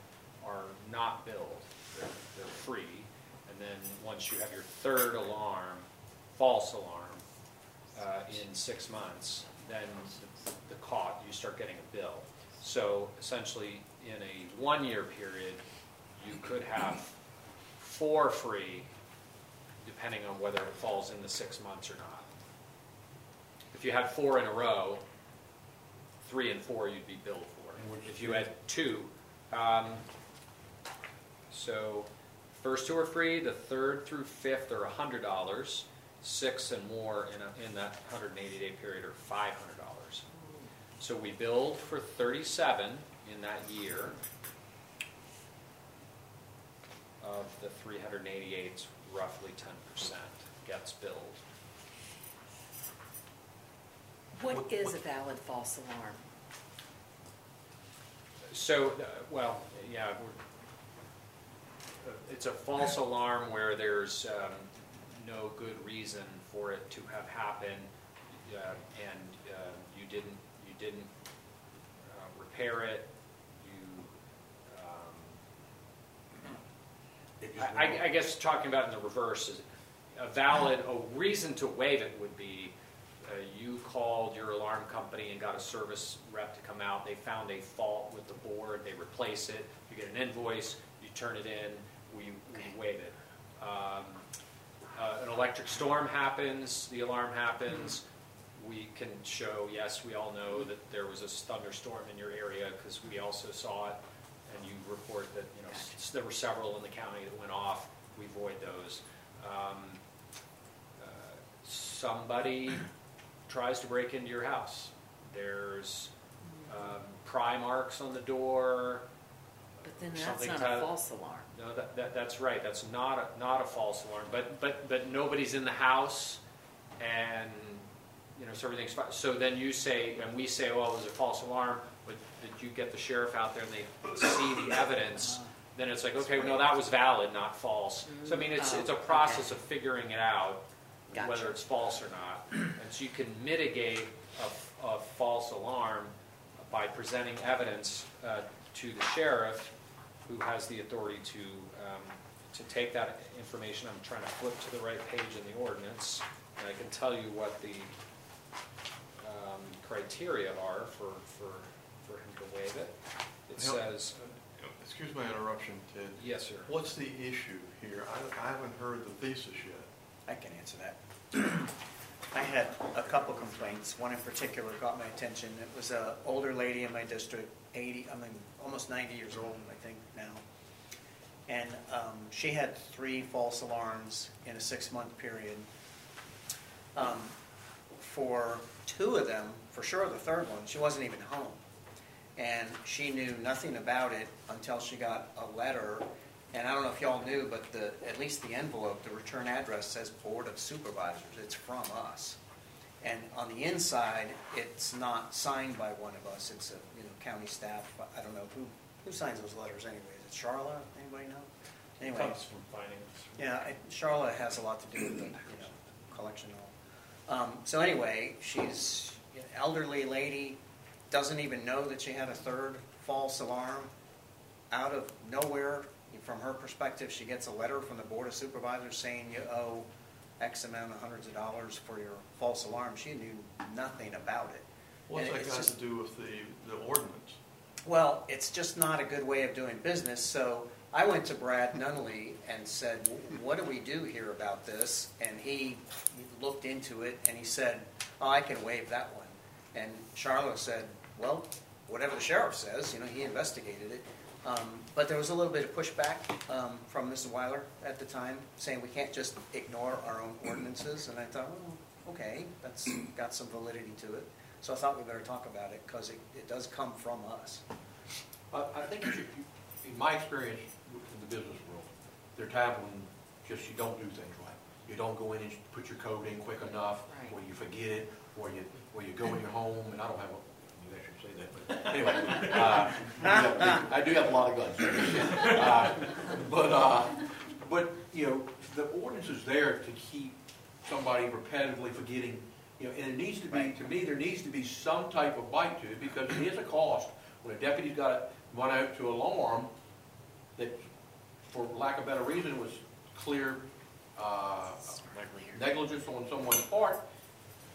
are not billed. They're, they're free. And then once you have your third alarm, false alarm, uh, in six months, then the, the cost, you start getting a bill. So essentially, in a one-year period, you could have four free, depending on whether it falls in the six months or not. If you had four in a row, three and four you'd be billed for. If you had two, um, so first two are free, the third through fifth are hundred dollars, six and more in a, in that hundred and eighty day period are five hundred dollars. So we billed for thirty-seven in that year. Of the three hundred and eighty-eight, roughly ten percent gets billed. What is a valid false alarm? So, uh, well, yeah, we're, it's a false alarm where there's um, no good reason for it to have happened, uh, and uh, you didn't, you didn't uh, repair it, you, um, I, I- guess talking about in the reverse is, a valid, a reason to waive it would be, uh, you called your alarm company and got a service rep to come out, they found a fault with the board, they replace it, you get an invoice, you turn it in, we, we waive it. Um, uh, An electric storm happens, the alarm happens, we can show, yes, we all know that there was a thunderstorm in your area, because we also saw it, and you report that, you know, s- there were several in the county that went off, we void those. Um, uh, Somebody tries to break into your house. There's um, pry marks on the door. But then that's Something not a false alarm. No, that, that, that's right, that's not a, not a false alarm, but, but, but nobody's in the house, and, you know, so everything's fine. So then you say, and we say, well, it was a false alarm, but did you get the sheriff out there and they see the evidence? Then it's like, okay, no, that was valid, not false. So I mean, it's, it's a process of figuring it out, whether it's false or not. And so you can mitigate a, a false alarm by presenting evidence uh, to the sheriff, who has the authority to, um, to take that information. I'm trying to flip to the right page in the ordinance, and I can tell you what the um, criteria are for, for, for him to waive it. It Help. says, Excuse my interruption, Ted. yes, sir. What's the issue here? I, I haven't heard the thesis yet. I can answer that. I had a couple complaints. One in particular caught my attention. It was an older lady in my district, 80, I mean, almost 90 years old, I think now. And um, she had three false alarms in a six-month period. Um, For two of them, for sure the third one, she wasn't even home. And she knew nothing about it until she got a letter. And I don't know if y'all knew, but the, at least the envelope, the return address says Board of Supervisors. It's from us. And on the inside, it's not signed by one of us. It's a, you know, county staff. I don't know who, who signs those letters anyway. Is it Charlotte? Anybody know? Anyway. Comes from finance. Yeah, I- Charlotte has a lot to do with the, you know, collection. Um, so anyway, she's an elderly lady, doesn't even know that she had a third false alarm. Out of nowhere, from her perspective, she gets a letter from the Board of Supervisors saying you owe X amount of hundreds of dollars for your false alarm. She knew nothing about it. What's And that got just- to do with the, the ordinance? Well, it's just not a good way of doing business, so I went to Brad Nunnally and said, what do we do here about this? And he looked into it and he said, oh, I can waive that one. And Charlotte said, well, whatever the sheriff says, you know, he investigated it. Um, But there was a little bit of pushback um, from Mrs. Weiler at the time, saying we can't just ignore our own ordinances. And I thought, well, okay, that's got some validity to it. So I thought we better talk about it because it, it does come from us. I, I think you in my experience in the business world, there are times when just you don't do things right. You don't go in and put your code in quick enough, Right. or you forget it, or you, or you go in your home, and I don't have a, maybe I shouldn't say that, but anyway. uh, I do have a lot of guns. Uh, But, uh, but, you know, the ordinance is there to keep somebody repetitively forgetting, you know, and it needs to be, to me, there needs to be some type of bite to it, because it is a cost. When a deputy's got to run out to alarm, that, for lack of better reason, was clear, uh, negligence on someone's part,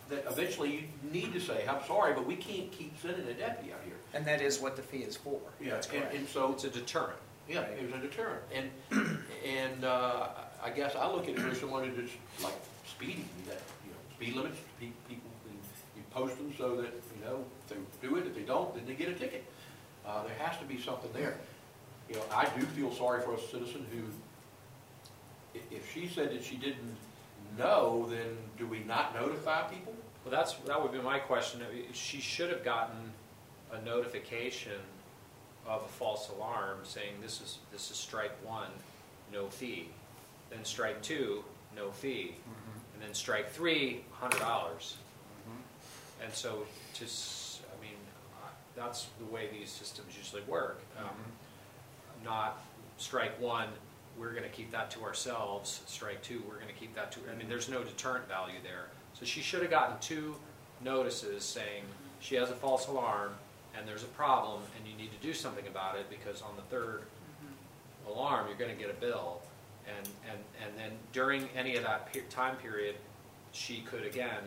that eventually you need to say, I'm sorry, but we can't keep sending a deputy out here. And that is what the fee is for. That's And, correct. and so, It's a deterrent. yeah, it was a deterrent. And, and, uh, I guess I look at it as someone who just, like speeding, that, you know, speed limits, people, you post them so that, you know, if they do it, if they don't, then they get a ticket. Uh, there has to be something there. You know, I do feel sorry for a citizen who, if she said that she didn't know, then do we not notify people? Well, that's, that would be my question. She should have gotten a notification of a false alarm saying this is, this is strike one, no fee. Then strike two, no fee. And then strike three, hundred dollars. And so to, I mean, uh, that's the way these systems usually work. Um, Not strike one, we're gonna keep that to ourselves, strike two, we're gonna keep that to, I mean, there's no deterrent value there. So she should have gotten two notices saying she has a false alarm and there's a problem and you need to do something about it because on the third alarm, you're gonna get a bill. And, and, and then during any of that time period, she could again,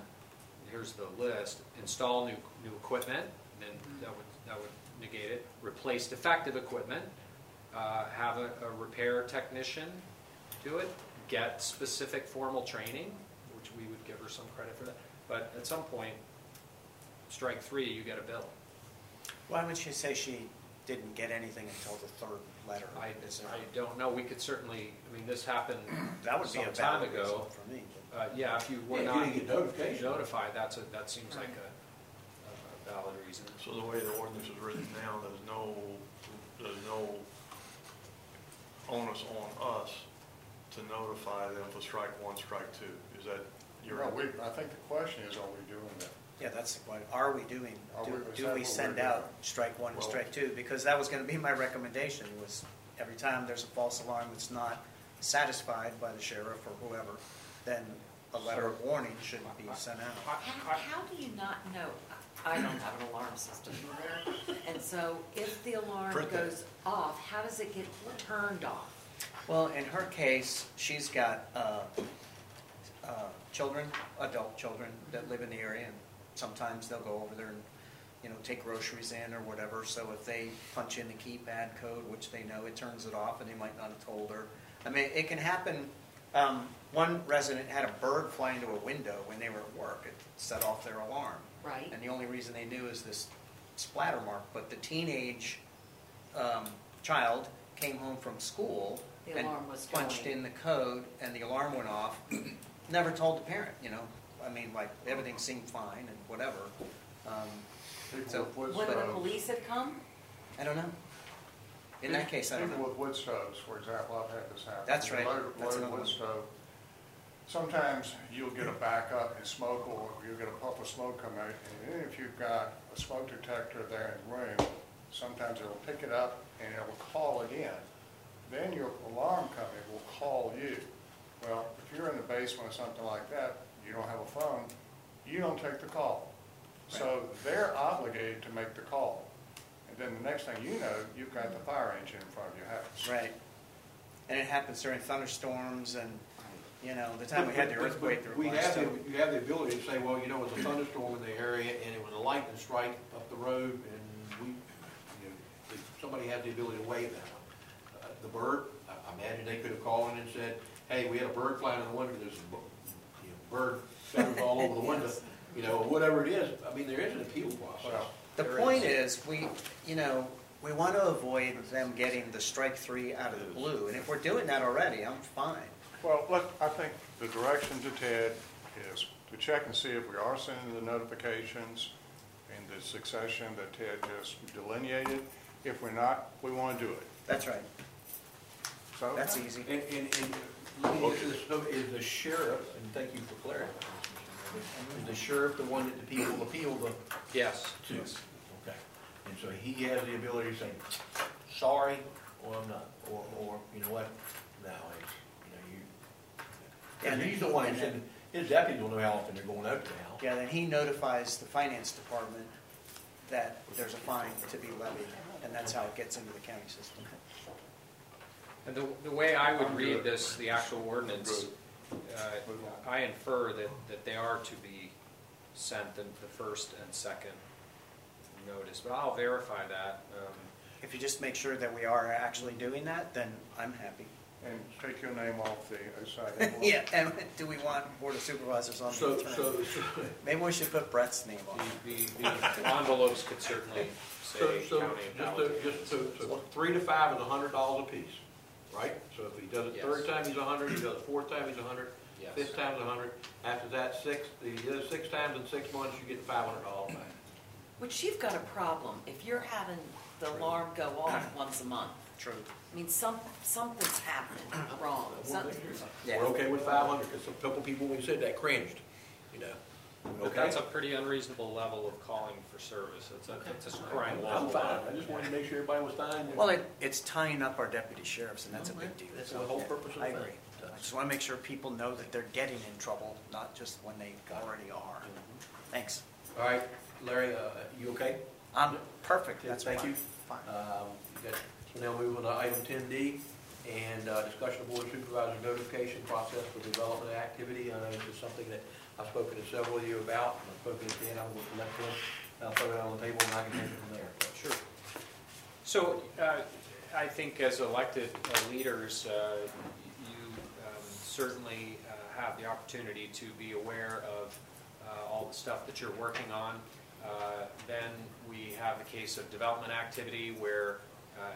here's the list, install new, new equipment, then that would, that would negate it, replace defective equipment, uh, have a, a repair technician do it, get specific formal training, which we would give her some credit for that. But at some point, strike three, you get a bill. Why would she say she didn't get anything until the third letter? I, Is there- I don't know, we could certainly, I mean, this happened That would be a some time valid reason ago. for me. Uh, yeah, if you Yeah, were if you not didn't get notification. notified, that's a, that seems like a, a valid reason. So the way the ordinance is written now, there's no, there's no onus on us to notify them for strike one, strike two. Is that your? No, we, I think the question is, are we doing that? Yeah, that's the point. Are we doing, Are do we- is do that we what send we're out doing? strike one and Well- strike two? Because that was gonna be my recommendation, was every time there's a false alarm that's not satisfied by the sheriff or whoever, then a letter of warning should be sent out. How, how do you not know? I don't have an alarm system either. And so if the alarm Print that. goes off, how does it get turned off? Well, in her case, she's got uh, uh, children, adult children that live in the area, and sometimes they'll go over there and, you know, take groceries in or whatever. So if they punch in the keypad code, which they know, it turns it off, and they might not have told her. I mean, it can happen. Um, One resident had a bird fly into a window when they were at work. It set off their alarm. Right. And the only reason they knew is this splatter mark. But the teenage um, child came home from school The and was punched going. in the code, and the alarm went off. Never told the parent, you know. I mean, like everything seemed fine and whatever. Um, People So, with wood When the stoves- police had come? I don't know. In that case, I don't People know. with wood stoves, for example, I've had this happen. That's right. Loaded- That's Loaded another wood one. stove. Sometimes you'll get a backup and smoke, or you'll get a puff of smoke come out, and then if you've got a smoke detector there in the room, sometimes it'll pick it up and it'll call again. Then your alarm company will call you. Well, if you're in the basement or something like that, you don't have a phone, you don't take the call. So they're obligated to make the call. And then the next thing you know, you've got the fire engine in front of your house. Right. and it happens during thunderstorms and, you know, the time we had the But- but- earthquake, there We was have, so. the- you have the ability to say, well, you know, it was a thunderstorm in the area and it was a lightning strike up the road and we, you know, somebody had the ability to waive that one. Uh, The bird, I I imagine they could have called in and said, hey, we had a bird flying in the window, there's a, bu- you know, bird feathers all over the window, you know, whatever it is. I mean, there is an appeal process. Well, The there point is, we, you know, we want to avoid them getting the strike three out of the blue, and if we're doing that already, I'm fine. Well, let, I think the direction to Ted is to check and see if we are sending the notifications in the succession that Ted just delineated. If we're not, we want to do it. That's right, So. that's easy. And, and, and let me ask you this, so is the sheriff, and thank you for clarifying, is the sheriff the one that the people appeal the, Yes. to? Okay, and so he has the ability to say, sorry, or I'm not, or, or, you know what, no, it's, you know, you. And And he's the one who's sending, his deputies will know how often they're going out to the house. Yeah, then he notifies the finance department that there's a fine to be levied, and that's how it gets into the county system. And the, the way I would read this, the actual ordinance, uh, I infer that, that they are to be sent the, the first and second notice, but I'll verify that. Um, If you just make sure that we are actually doing that, then I'm happy. And take your name off the outside envelope. Yeah, and do we want board of supervisors on the So, return? so, so, Maybe we should put Brett's name on it. The, the the envelopes could certainly so, say so, county just appellate. to, just to, so three to five is a hundred dollars a piece, right? So if he does it third time, he's a hundred, he does it fourth time, he's a hundred, Yes. fifth time's a hundred. After that, six, the other six times in six months, you get five hundred dollars back. Which you've got a problem if you're having the alarm go off once a month. True. I mean, some, something's happening wrong. Something- We're okay with five hundred, because some couple people, when you said that, cringed, you know? But Okay? that's a pretty unreasonable level of calling for service. It's a, it's a crying I'm wolf. fine, I just wanted to make sure everybody was fine. Well, it, it's tying up our deputy sheriffs, and that's a big deal. That's the whole purpose of I the agree. thing. I just want to make sure people know that they're getting in trouble, not just when they already are. Thanks. All right, Larry, uh, you okay? I'm perfect, that's Thank fine. you. Fine. Um, you got- So now move on to item ten D, and uh, discussion of board supervisor notification process for development activity. I know this is something that I've spoken to several of you about, and I've spoken to Dan, going to collect them, I'll throw it on the table, and I can take it from there. Sure. So, uh, I think as elected uh, leaders, uh, you um, certainly uh, have the opportunity to be aware of uh, all the stuff that you're working on. Uh, Then we have the case of development activity where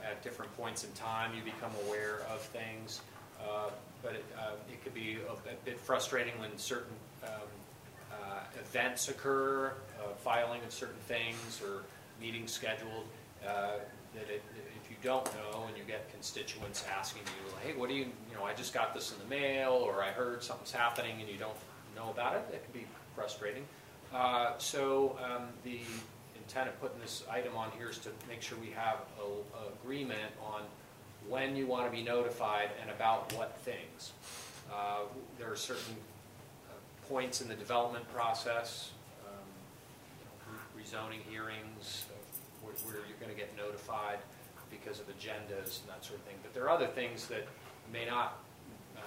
at different points in time, you become aware of things. But it it could be a bit frustrating when certain um, uh, events occur, uh, filing of certain things or meetings scheduled, uh, that it- if you don't know and you get constituents asking you, hey, what do you, you know, I just got this in the mail, or I heard something's happening and you don't know about it, it can be frustrating. Uh, So um, the intent of putting this item on here is to make sure we have a a agreement on when you want to be notified and about what things. Uh, There are certain points in the development process, um, you know, rezoning hearings, where where you're going to get notified because of agendas and that sort of thing. But there are other things that may not uh,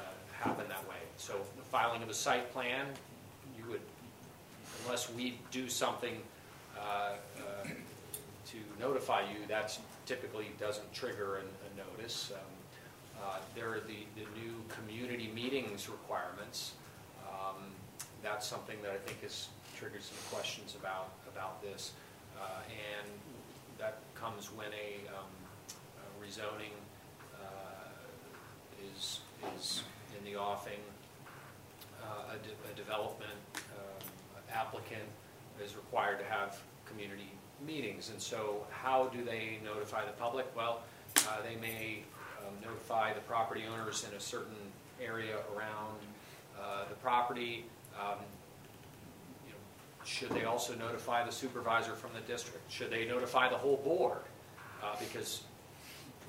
happen that way. So the filing of a site plan, you would, unless we do something uh, uh, to notify you, that typically doesn't trigger a a notice. Um, uh, There are the, the new community meetings requirements. That's something that I think has triggered some questions about, about this. Uh, And that comes when a um, a rezoning uh, is, is in the offing. Uh, A de- a development um, applicant is required to have community meetings. And so how do they notify the public? Well, uh, they may um, notify the property owners in a certain area around uh, the property. Um, you know, Should they also notify the supervisor from the district? Should they notify the whole board? Uh, Because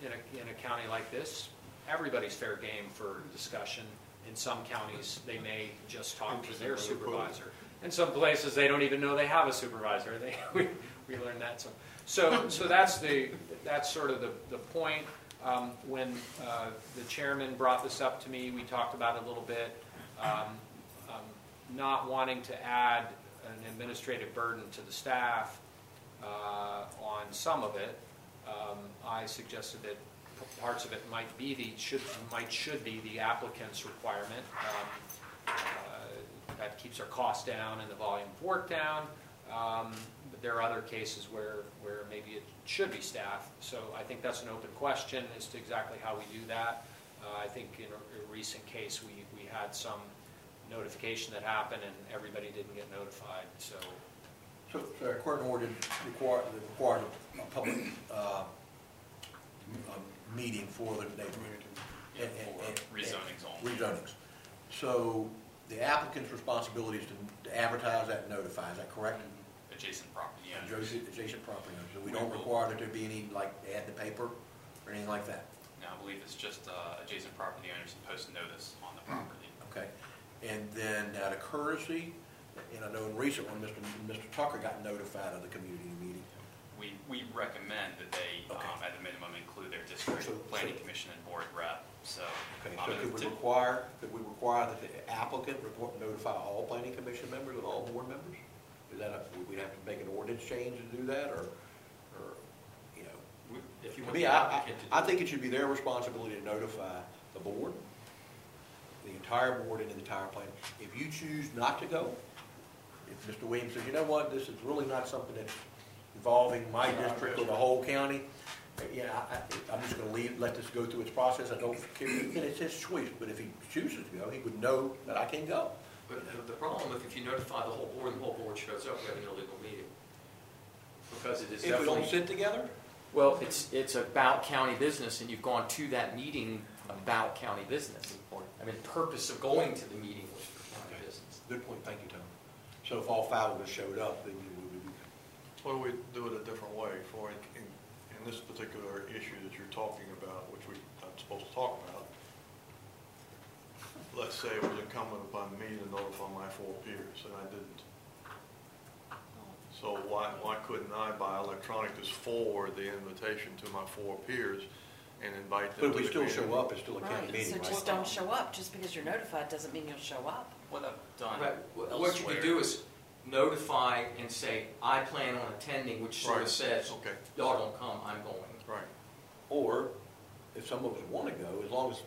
in a, in a county like this, everybody's fair game for discussion. In some counties, they may just talk to their supervisor. In some places, they don't even know they have a supervisor. They, we, we learned that. So, so, so that's the, that's sort of the, the point. Um, When uh, the chairman brought this up to me, we talked about it a little bit. Um, Not wanting to add an administrative burden to the staff uh, on some of it, um, I suggested that parts of it might be the, should, might, should be the applicant's requirement. Um, uh, That keeps our costs down and the volume of work down. Um, But there are other cases where, where maybe it should be staff. So I think that's an open question as to exactly how we do that. Uh, I think in a a recent case, we, we had some notification that happened and everybody didn't get notified, so. So, so our current ordinance require, requires a public, uh, a meeting for the neighborhood. And- and- and- Rezonings only. Rezonings. So the applicant's responsibility is to- to advertise that and notify, is that correct? Adjacent property owners. Adjacent, adjacent property owners, so we don't require that there to be any, like, ad in the paper or anything like that? No, I believe it's just uh, adjacent property owners to post notice on the property. Okay. And then out of courtesy, and I know in recent one, Mr. Mr. Tucker got notified of the community meeting. We, we recommend that they, um, at the minimum, include their district So- planning so- commission and board rep, so. Okay, um, so could we to- require, could we require that the applicant report, notify all planning commission members and all board members? Is that, a- would we have to make an ordinance change to do that, or, or, you know? If you To want me, the I, I, applicant to do I think it should be their responsibility to notify the board, the entire board and the entire plan. If you choose not to go, if Mr. Williams says, you know what, this is really not something that's involving my district or the whole county, yeah, I, I, I'm just gonna leave, let this go through its process, I don't care, and it's his choice, but if he chooses to go, he would know that I can go. But the- the problem with if you notify the whole board and the whole board shows up, we have an illegal meeting. Because it is If we don't definitely, sit together, well, it's, it's about county business and you've gone to that meeting about county business. I mean, the purpose of going to the meeting was for county Okay. business. good point, thank you, Tom. So if all five of us showed up, then we would be, What do we do it a different way for, in, in in this particular issue that you're talking about, which we're not supposed to talk about? Let's say it was incumbent upon me to notify my four peers, and I didn't. So why, why couldn't I, by electronic, just forward the invitation to my four peers and invite them but to if the we still community? show up, it's still a county Right, meeting, so right? just don't show up. Just because you're notified doesn't mean you'll show up. What I've done Right, wh- what you could elsewhere- do is notify and say, I plan on attending, which sort Right, of says, Okay, y'all don't come, I'm going. right. Or, if some of us want to go, as long as,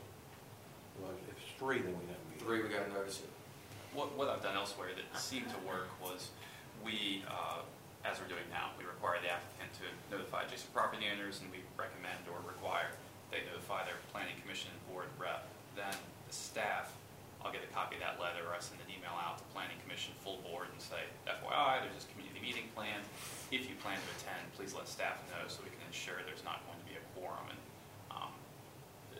well, if it's three, then we have a meeting. Three, we gotta notice it. What, what I've done elsewhere that seemed to work was, we, uh, as we're doing now, we require the applicant to notify adjacent property owners, and we recommend or require they notify their planning commission and board rep. Then the staff, I'll get a copy of that letter, or I send an email out to planning commission, full board, and say, FYI, there's this community meeting planned. If you plan to attend, please let staff know so we can ensure there's not going to be a quorum. And, um,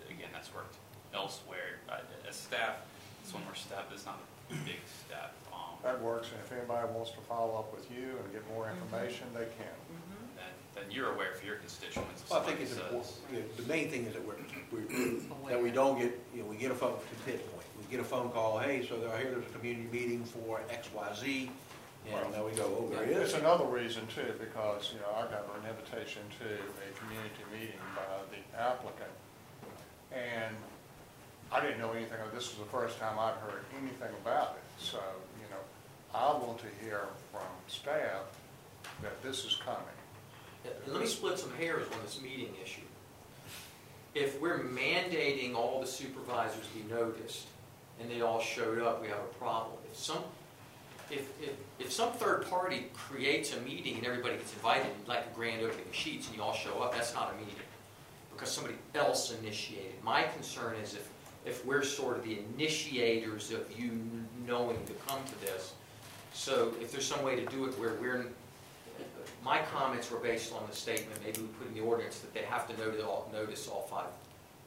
again, that's worked elsewhere. Uh, As staff, it's one more step, it's not a big step. Um, That works, and if anybody wants to follow up with you and get more information, they can. Then, then you're aware for your constituents. if Well, I think it's somebody important, says- you know, the main thing is that we're, we're, that we don't get, you know, we get a phone, to Pitt's point, we get a phone call, hey, so I hear there's a community meeting for X, Y, Z, and now we go, oh, there It's is. another reason too, because, you know, I got an invitation to a community meeting by the applicant. And I didn't know anything, of this was the first time I'd heard anything about it. So, you know, I want to hear from staff that this is coming. Let me split some hairs on this meeting issue. If we're mandating all the supervisors be noticed, and they all showed up, we have a problem. If some, if, if, if some third party creates a meeting and everybody gets invited, like a grand opening of Sheetz, and you all show up, that's not a meeting, because somebody else initiated. My concern is if, if we're sort of the initiators of you knowing to come to this, so if there's some way to do it where we're, my comments were based on the statement, maybe we put in the ordinance, that they have to notice all, notice all five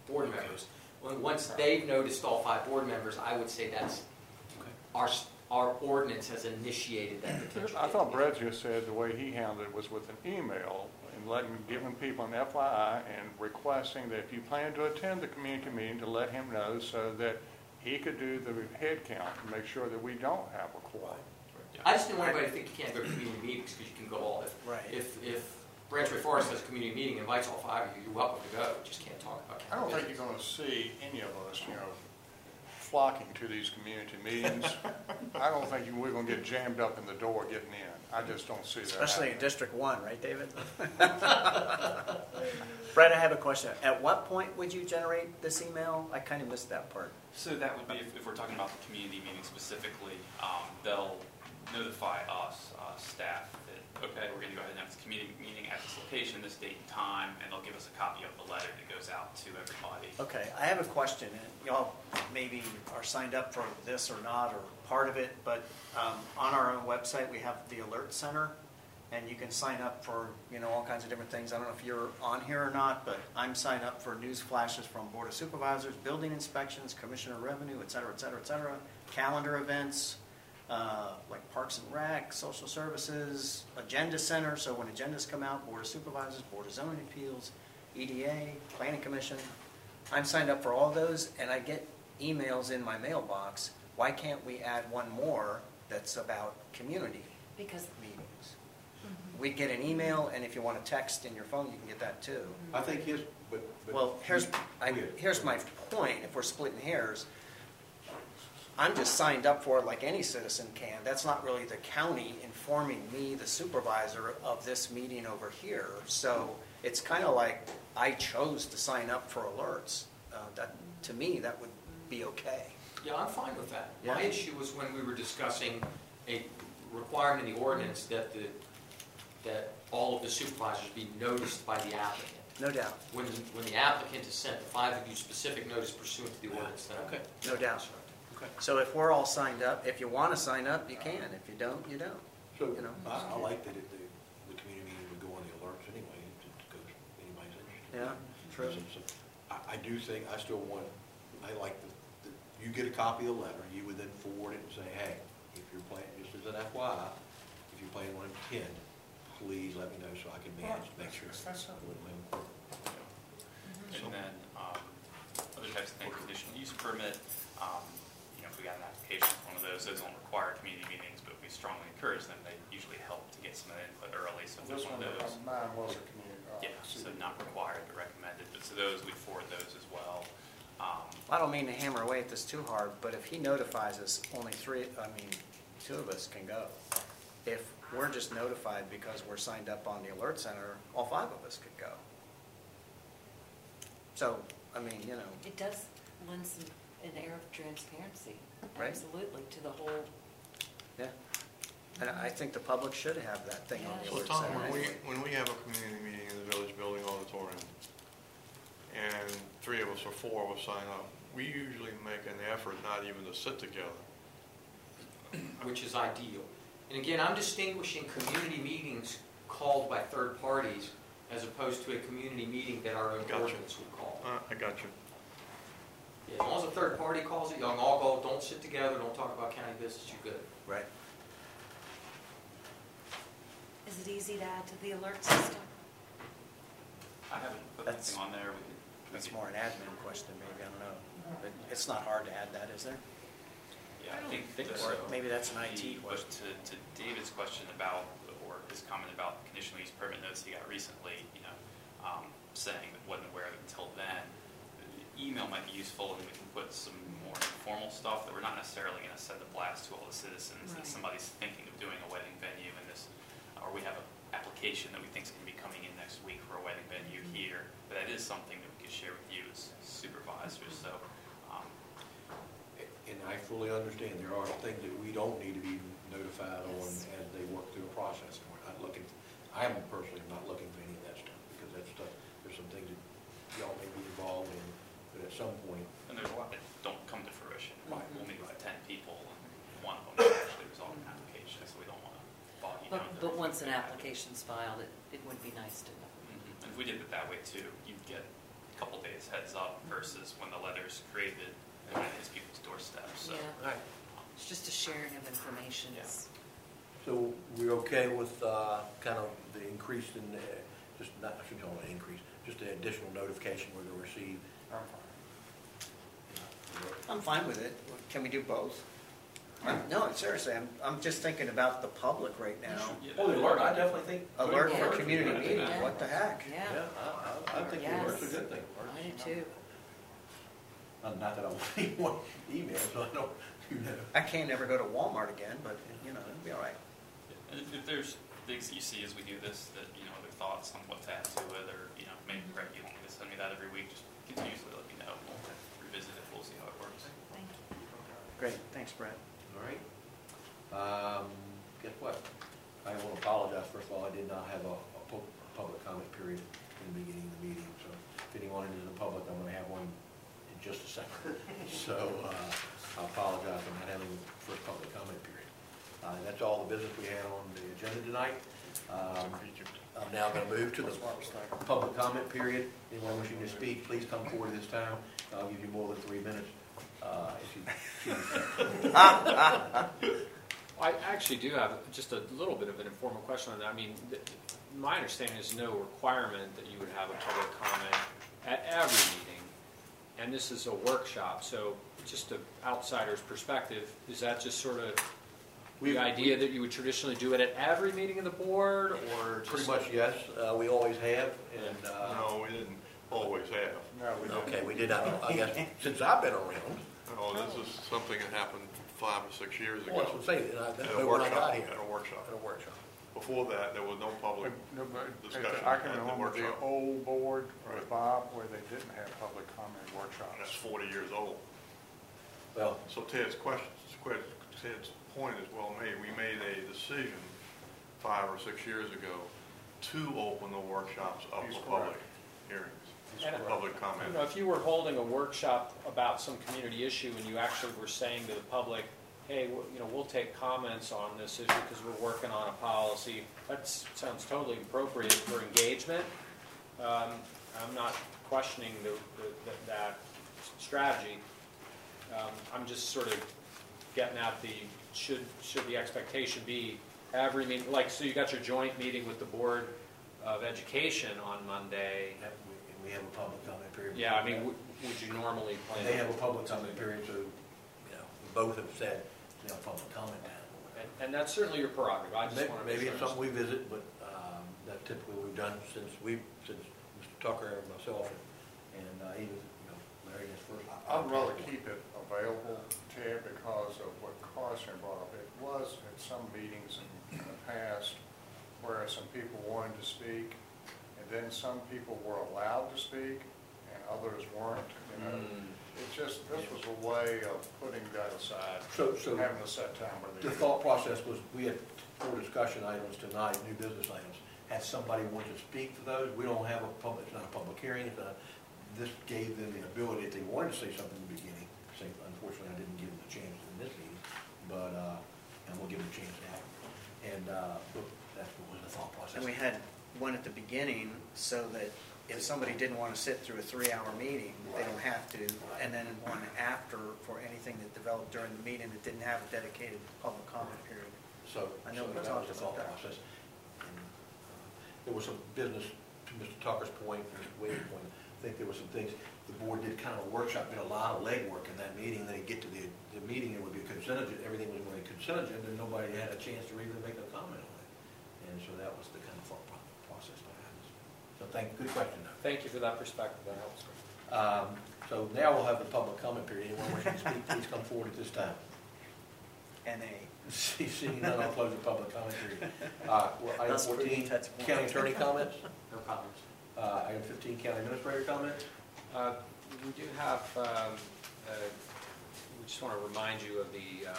board members. When, once they've noticed all five board members, I would say that's, our, our ordinance has initiated that potential. I thought Brett just said the way he handled it was with an email and letting, giving people an FYI and requesting that if you plan to attend the community meeting, to let him know so that he could do the head count and make sure that we don't have a quorum. I just didn't want anybody to think you can't go to community meetings because you can go all, if, Right. if, if Braintree Forest has a community meeting, invites all five of you, you're welcome to go, You just can't talk about I don't county think you're gonna see any of us, you know, flocking to these community meetings. I don't think we're gonna get jammed up in the door getting in. I just don't see that Especially in happening. District One, right, David? Brett, I have a question. At what point would you generate this email? I kind of missed that part. So that would be, if, if we're talking about the community meeting specifically, um, they'll notify us, uh, staff, that, okay, we're gonna go ahead and have this community meeting at this location, this date and time, and they'll give us a copy of the letter that goes out to everybody. Okay, I have a question, and y'all maybe are signed up for this or not, or part of it, but um, on our own website, we have the Alert Center, and you can sign up for, you know, all kinds of different things. I don't know if you're on here or not, but I'm signed up for news flashes from Board of Supervisors, building inspections, Commissioner Revenue, et cetera, et cetera, et cetera, calendar events, uh, like Parks and Rec, Social Services, Agenda Center, so when agendas come out, Board of Supervisors, Board of Zoning Appeals, EDA, Planning Commission. I'm signed up for all those, and I get emails in my mailbox. Why can't we add one more that's about community Because meetings? We get an email, and if you want to text in your phone, you can get that too. I think his, but. but- Well, here's, I, here's my point, if we're splitting hairs. I'm just signed up for it like any citizen can. That's not really the county informing me, the supervisor, of this meeting over here. So it's kind of like I chose to sign up for alerts. Uh, That, to me, that would be okay. Yeah, I'm fine with that. My issue was when we were discussing a requirement in the ordinance that the, that all of the supervisors be noticed by the applicant. No doubt, When, when the applicant has sent the five of you specific notice pursuant to the ordinance, then okay. no doubt. So if we're all signed up, if you want to sign up, you can. If you don't, you don't. So, you know. I, I like that it, the, the community meeting would go on the alerts anyway, to, to go, anybody's interested. Yeah, true. So, so, I, I do think, I still want, I like the, the, you get a copy of the letter, you would then forward it and say, hey, if you're planning, just as an FYI, if you're playing one on ten, please let me know so I can manage, make sure. And then, um, other types of things, conditional use permit, um, you know, if we got an application for one of those, those don't require community meetings, but we strongly encourage them, they usually help to get some input early, so if This there's one one, of those. mine was a community. uh, Yeah, so not required, but recommended, but so those, we forward those as well. Um, I don't mean to hammer away at this too hard, but if he notifies us, only three, I mean, two of us can go. If we're just notified because we're signed up on the alert center, all five of us could go. So, I mean, you know, it does lend some, an air of transparency, Right. absolutely, to the whole, yeah. And I think the public should have that thing on the Yeah. So Tom, when we, anyway. when we have a community meeting in the village building auditorium, and three of us or four of us sign up, we usually make an effort not even to sit together. which is ideal. And again, I'm distinguishing community meetings called by third parties as opposed to a community meeting that our own Gotcha. ordinance would call. Uh, I got you. Yeah, As long as a third party calls it, y'all can all go, don't sit together, don't talk about county business, you're good. Right. is it easy to add to the alert system? I haven't put That's- anything on there, we could. we That's could- more an admin question, maybe, I don't know. But it's not hard to add that, is there? Yeah, I think. think the- so. Maybe that's an IT the- But question. to, to David's question about, or his comment about conditional use permit notice he got recently, you know, um, saying that wasn't aware of it until then, the email might be useful and we can put some more informal stuff that we're not necessarily gonna send a blast to all the citizens that somebody's thinking of doing a wedding venue and this, or we have an application that we think is gonna be coming in next week for a wedding venue here, but that is something that we could share with you as supervisors, so, um, And I fully understand, there are things that we don't need to be notified on Yes. as they work through a process. And we're not looking, I am personally not looking for any of that stuff, because that stuff, there's some things that y'all may be involved in, but at some point, And there's a lot that don't come to fruition. Right. We'll meet with ten people, and one of them will actually resolve an application, so we don't want to bog you But, down. to but once an everything. application's filed, it, it would be nice to know. Mhm. And if we did it that way too, you'd get a couple days heads up versus when the letter's created and when it hits people's doorsteps, so. Yeah, it's just a sharing of information. Yeah. It's- So we're okay with uh, kind of the increase in, uh, just not, I shouldn't call it an increase, just the additional notification we're going to receive? I'm fine with it. Can we do both? I'm- No, seriously, I'm, I'm just thinking about the public right now. Oh, the alert, I definitely think. Alert Yeah. for community Yeah. meeting, Yeah. what the heck? Yeah, Yeah, I, I, I think the alert's a good thing. I do too. Uh, Not that I want anyone emails, so I don't, you know. I can't ever go to Walmart again, but, you know, it'll be all right. And if- if there's things that you see as we do this, that, you know, other thoughts on what to add to it, or, you know, maybe Brett, you don't need to send me that every week, just continuously let me know. We'll revisit it, we'll see how it works. Thank you. Great, thanks, Brett. All right. Um, guess what? I want to apologize, first of all, I did not have a, a pu- public comment period in the beginning of the meeting, so if anyone is in the public, I'm gonna have one in just a second. So, uh, I apologize for not having the first public comment period. Uh, that's all the business we had on the agenda tonight. Um, I'm now gonna move to the public comment period. Anyone wishing to speak, please come forward at this time. I'll give you more than three minutes, uh, if you choose. I actually do have just a little bit of an informal question on that. I mean, th- my understanding is no requirement that you would have a public comment at every meeting, and this is a workshop, so just an outsider's perspective, is that just sort of We- the idea that you would traditionally do it at every meeting of the board, or just? Pretty much, yes, uh, we always have, and, uh, No, we didn't always have. No, we didn't. okay, we did, I I guess, since I've been around. No, this is something that happened five or six years ago. Well, that's what I'm saying, and I- that's At a when I workshop, got here. at a workshop. At a workshop. Before that, there was no public, No, but Discussion I can the remember the workshop. old board Right. with Bob where they didn't have public comment that's workshops. forty years old. Well, So Ted's question, Ted's point is well made. We made a decision five or six years ago to open the workshops up He's for public correct. hearings, And- for public You know, if you were holding a workshop about some community issue and you actually were saying to the public, hey, you know, we'll take comments on this issue because we're working on a policy, that sounds totally appropriate for engagement. Um, I'm not questioning the, the- that- that strategy. Um, I'm just sort of getting at the, should, should the expectation be every meeting, like, so you got your joint meeting with the Board of Education on Monday. And we- have a public comment period. Yeah, I mean, would would you normally plan? They have a public comment period, so, you know, both have said, you know, public comment time. And, and that's certainly your prerogative, I just May- want to make Maybe sure. it's something we visit, but um, that typically we've done since we, since Mr. Tucker and myself and uh, even, you know, Larry and his first. I'd rather keep it available, Ted, because of what costs brought up. It was at some meetings in the past where some people wanted to speak, and then some people were allowed to speak, and others weren't, you know. Mm. It just, this was a way of putting that aside, So, so having a set time where the they. thought process was, we had four discussion items tonight, new business items. Had somebody want to speak to those, we don't have a public, it's not a public hearing, it's not, this gave them the ability, if they wanted to say something in the beginning, say, unfortunately, I didn't give them a chance in this meeting, but, uh, and we'll give them a chance now. And, uh, but that's what was the thought process. And we had one at the beginning so that if somebody didn't want to sit through a three-hour meeting, they don't have to. And then one after for anything that developed during the meeting that didn't have a dedicated public comment period. So, I know so we that was talked the thought about that. process. And, uh, There was some business, to Mr. Tucker's point, Mr. Wade's point, I think there were some things, the board did kind of a workshop, did a lot of legwork in that meeting, then you get to the, the meeting, it would be a consent agenda, everything was going to consent agenda, and nobody had a chance to even make a comment on it. And so that was the kind of thought pro- process behind this. So thank, good question, though. Thank you for that perspective, that helps. Um, So now we'll have the public comment period. Anyone wishing to speak, please come forward at this time. NA. Seeing none, I'll close the public comment period. Uh, well, Item That's pretty 14, touch point. county attorney comments. No comments. Uh, Item 15, county administrator comments. Uh, We do have, um, uh, we just want to remind you of the um,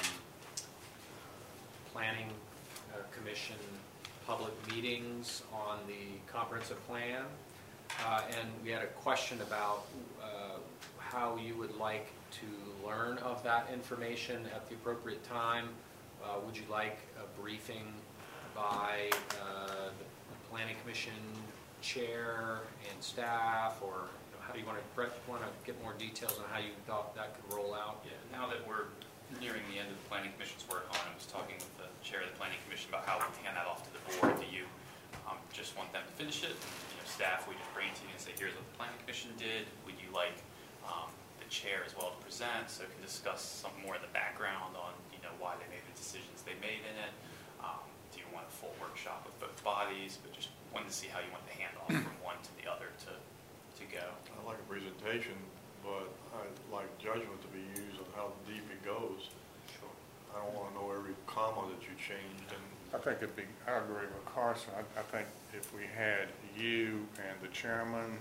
Planning uh, Commission public meetings on the comprehensive plan. Uh, And we had a question about uh, how you would like to learn of that information at the appropriate time. Uh, Would you like a briefing by uh, the Planning Commission chair and staff, or you know, how do you want to, want to get more details on how you thought that could roll out? Yeah, now that we're nearing the end of the planning commission's work on I was talking with the chair of the planning commission about how we hand that off to the board. Do you um, just want them to finish it? You know, staff, we just bring it to you and say, here's what the planning commission did. Would you like um, the chair as well to present, so we can discuss some more of the background on, you know, why they made the decisions they made in it? Um, Do you want a full workshop with both bodies, but just wanted to see how you want the handoff from one to the other to, to go. I like a presentation, but I'd like judgment to be used how deep it goes. Sure. I don't want to know every comma that you changed, and I think it'd be, I agree with Carson. I, I think if we had you and the chairman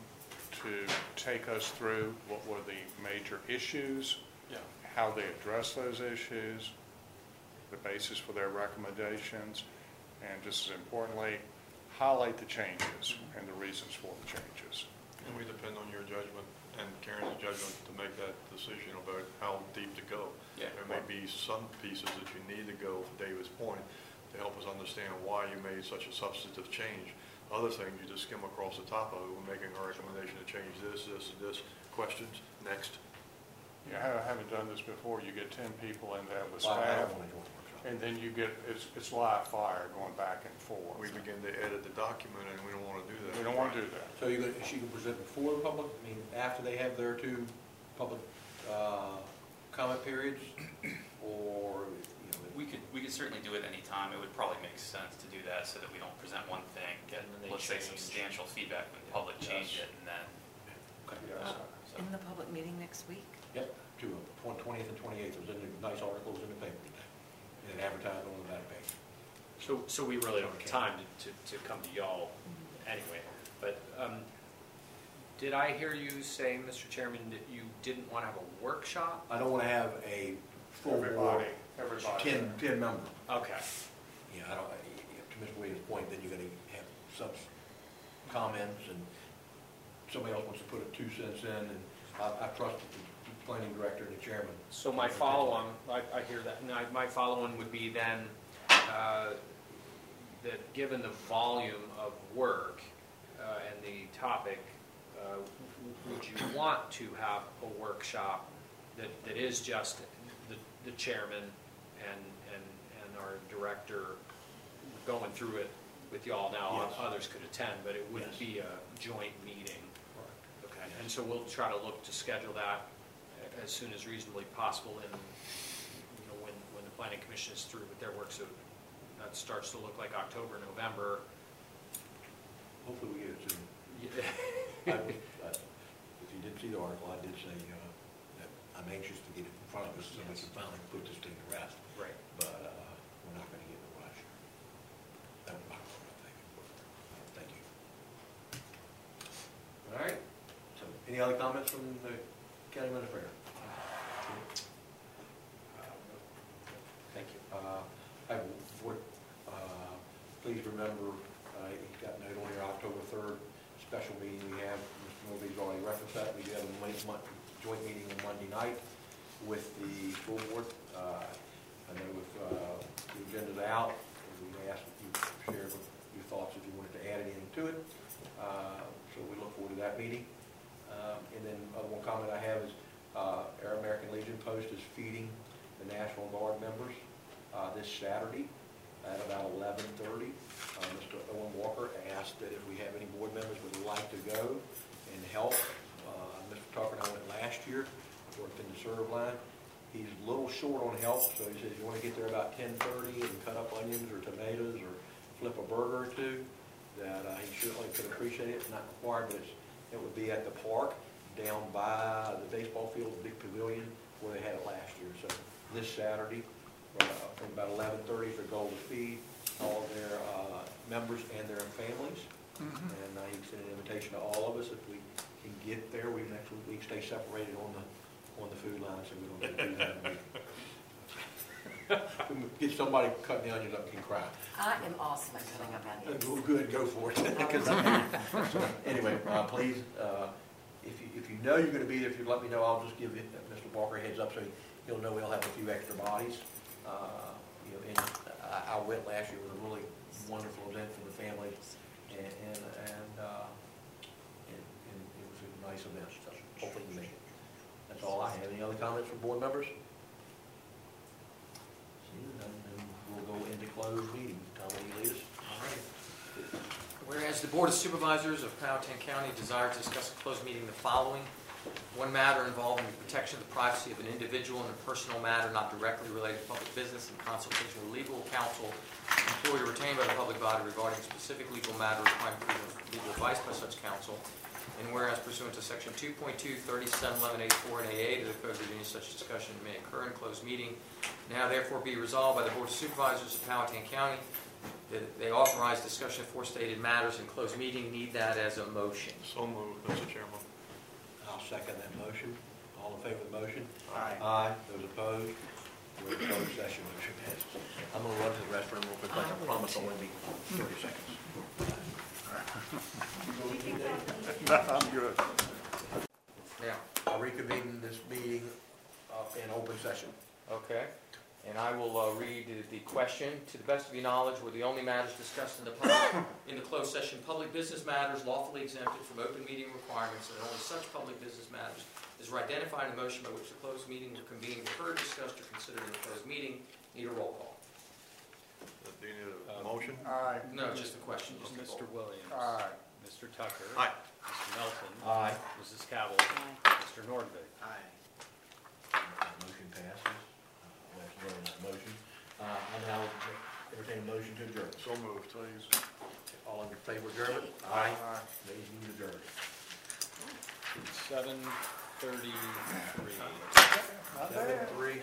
to take us through what were the major issues, Yeah. how they addressed those issues, the basis for their recommendations, and just as importantly, highlight the changes and the reasons for the changes. And we depend on your judgment and Karen's judgment to make that decision about how deep to go. Yeah. There may be some pieces that you need to go, to David's point, to help us understand why you made such a substantive change. Other things, you just skim across the top of it, we're making a recommendation to change this, this, and this. Questions? Next. Yeah, I haven't done this before. You get ten people in there with Well, I staff, don't want to join the workshop. and then you get, it's, it's live fire going back and forth. We begin to edit the document, and we don't want to do that. We don't want to do that. So you're gonna, she can present before the public, I mean, after they have their two public, uh, comment periods? Or, you know, We could, we could certainly do it any time. It would probably make sense to do that so that we don't present one thing, get, And then they let's say, change. substantial feedback from the public, change it, and then, Yes. so. In the public meeting next week? Yep, two of them, twentieth and twenty-eighth, it was in the, nice articles in the paper today, and advertised on the back page. So, so we really don't have time to, to, to come to y'all anyway. But, um, did I hear you say, Mr. Chairman, that you didn't want to have a workshop? I don't want to have a full board, Everybody, everybody. ten, ten member. Okay. Yeah, I don't, to Mr. Williams' point, then you're gonna have some comments, and somebody else wants to put a two cents in, and I, I trust the planning director and the chairman. So my follow-on, I, I hear that, and I, my follow-on would be then, uh, that given the volume of work, uh, and the topic, uh, would you want to have a workshop that, that is just the, the chairman and, and, and our director going through it with y'all now? Yes. Others could attend, but it wouldn't Yes. be a joint meeting. Okay, and so we'll try to look to schedule that as soon as reasonably possible in, you know, when, when the planning commission is through with their work, so that starts to look like October, November. Hopefully we get it soon. Yeah. I was- I- If you didn't see the article, I did say, uh, that I'm anxious to get it in front of us so we can finally put this thing to rest, Right. but, uh, we're not gonna get in a rush. That was my comment, thank you. Thank you. All right, so, any other comments from the county administrator? Thank you. Uh, I would, uh, please remember, uh, you've got note on your October third special meeting we have, Mr. Milby's already referenced that, we do have a joint meeting on Monday night with the school board. Uh, I know with, uh, the agenda's out, we asked if you share your thoughts if you wanted to add anything to it. Uh, so we look forward to that meeting. Um, and then other one comment I have is, uh, our American Legion Post is feeding the National Guard members, uh, this Saturday at about eleven thirty. Uh, Mr. Owen Walker asked that if we have any board members would like to go and help. Uh, Mr. Tucker and I went last year, worked in the serve line. He's a little short on help, so he says you wanna get there about ten thirty and cut up onions or tomatoes or flip a burger or two, that, uh, he certainly could appreciate it, It's not required, but it would be at the park down by the baseball field, the big pavilion, where they had it last year. So this Saturday, uh, from about eleven thirty is their goal to feed all their, uh, members and their families. And uh, he sent an invitation to all of us, if we can get there, we next week, we can stay separated on the, on the food line, so we don't get to do that. Get somebody cutting the onions up can cry. I am awesome at cutting up Uh, onions. go- Good, go for it. 'Cause I- so, Anyway, uh, please, uh, if you, if you know you're gonna be there, if you'd let me know, I'll just give it- Mr. Walker a heads up so he'll know we'll have a few extra bodies. Uh, You know, and I, I went last year, it was a really wonderful event for the family and, and, and, uh, and and it was a nice event, so hopefully you make it. That's all I have. Any other comments from board members? We'll go into closed meeting. Tom, will you lead? All right. Whereas the Board of Supervisors of Powhatan County desire to discuss a closed meeting the following. One matter involving the protection of the privacy of an individual in a personal matter not directly related to public business in consultation with legal counsel employed or retained by the public body regarding specific legal matter requiring legal advice by such counsel. And whereas pursuant to section 2.2, 3711A4 and A8 of the Code of Virginia, such discussion may occur in closed meeting. Now therefore be resolved by the Board of Supervisors of Powhatan County that they authorize discussion of forestated matters in closed meeting. Need that as a motion. So moved, Mr. Chairman. I'll second that motion. All in favor of the motion? Aye. Aye. Those opposed? We're in closed session, motion passes. I'm gonna run to the restroom real quick, like I promise I'll only be thirty seconds. I'm good. Now, I'll reconvene this meeting uh, in open session. Okay, and I will uh, read the question. To the best of your knowledge, were the only matters discussed in the public, in the closed session, public business matters lawfully exempted from open meeting requirements, and only such public business matters as were identified in the motion by which the closed meeting were convened, were heard, discussed, or considered in the closed meeting. Need a roll call. Do you need a Um, motion? Aye. No, just a question. just a Mr. roll. Williams. Aye. Mr. Tucker. Aye. Mr. Melton. Aye. Mrs. Cabell. Mr. Nordvig. Aye. Motion passes. Let's vote on that motion. Uh, I now entertain a motion to adjourn. So moved, please. All in favor of adjournment? Aye. Meeting adjourned. Seven thirty-three. Not bad. Seven, three, two.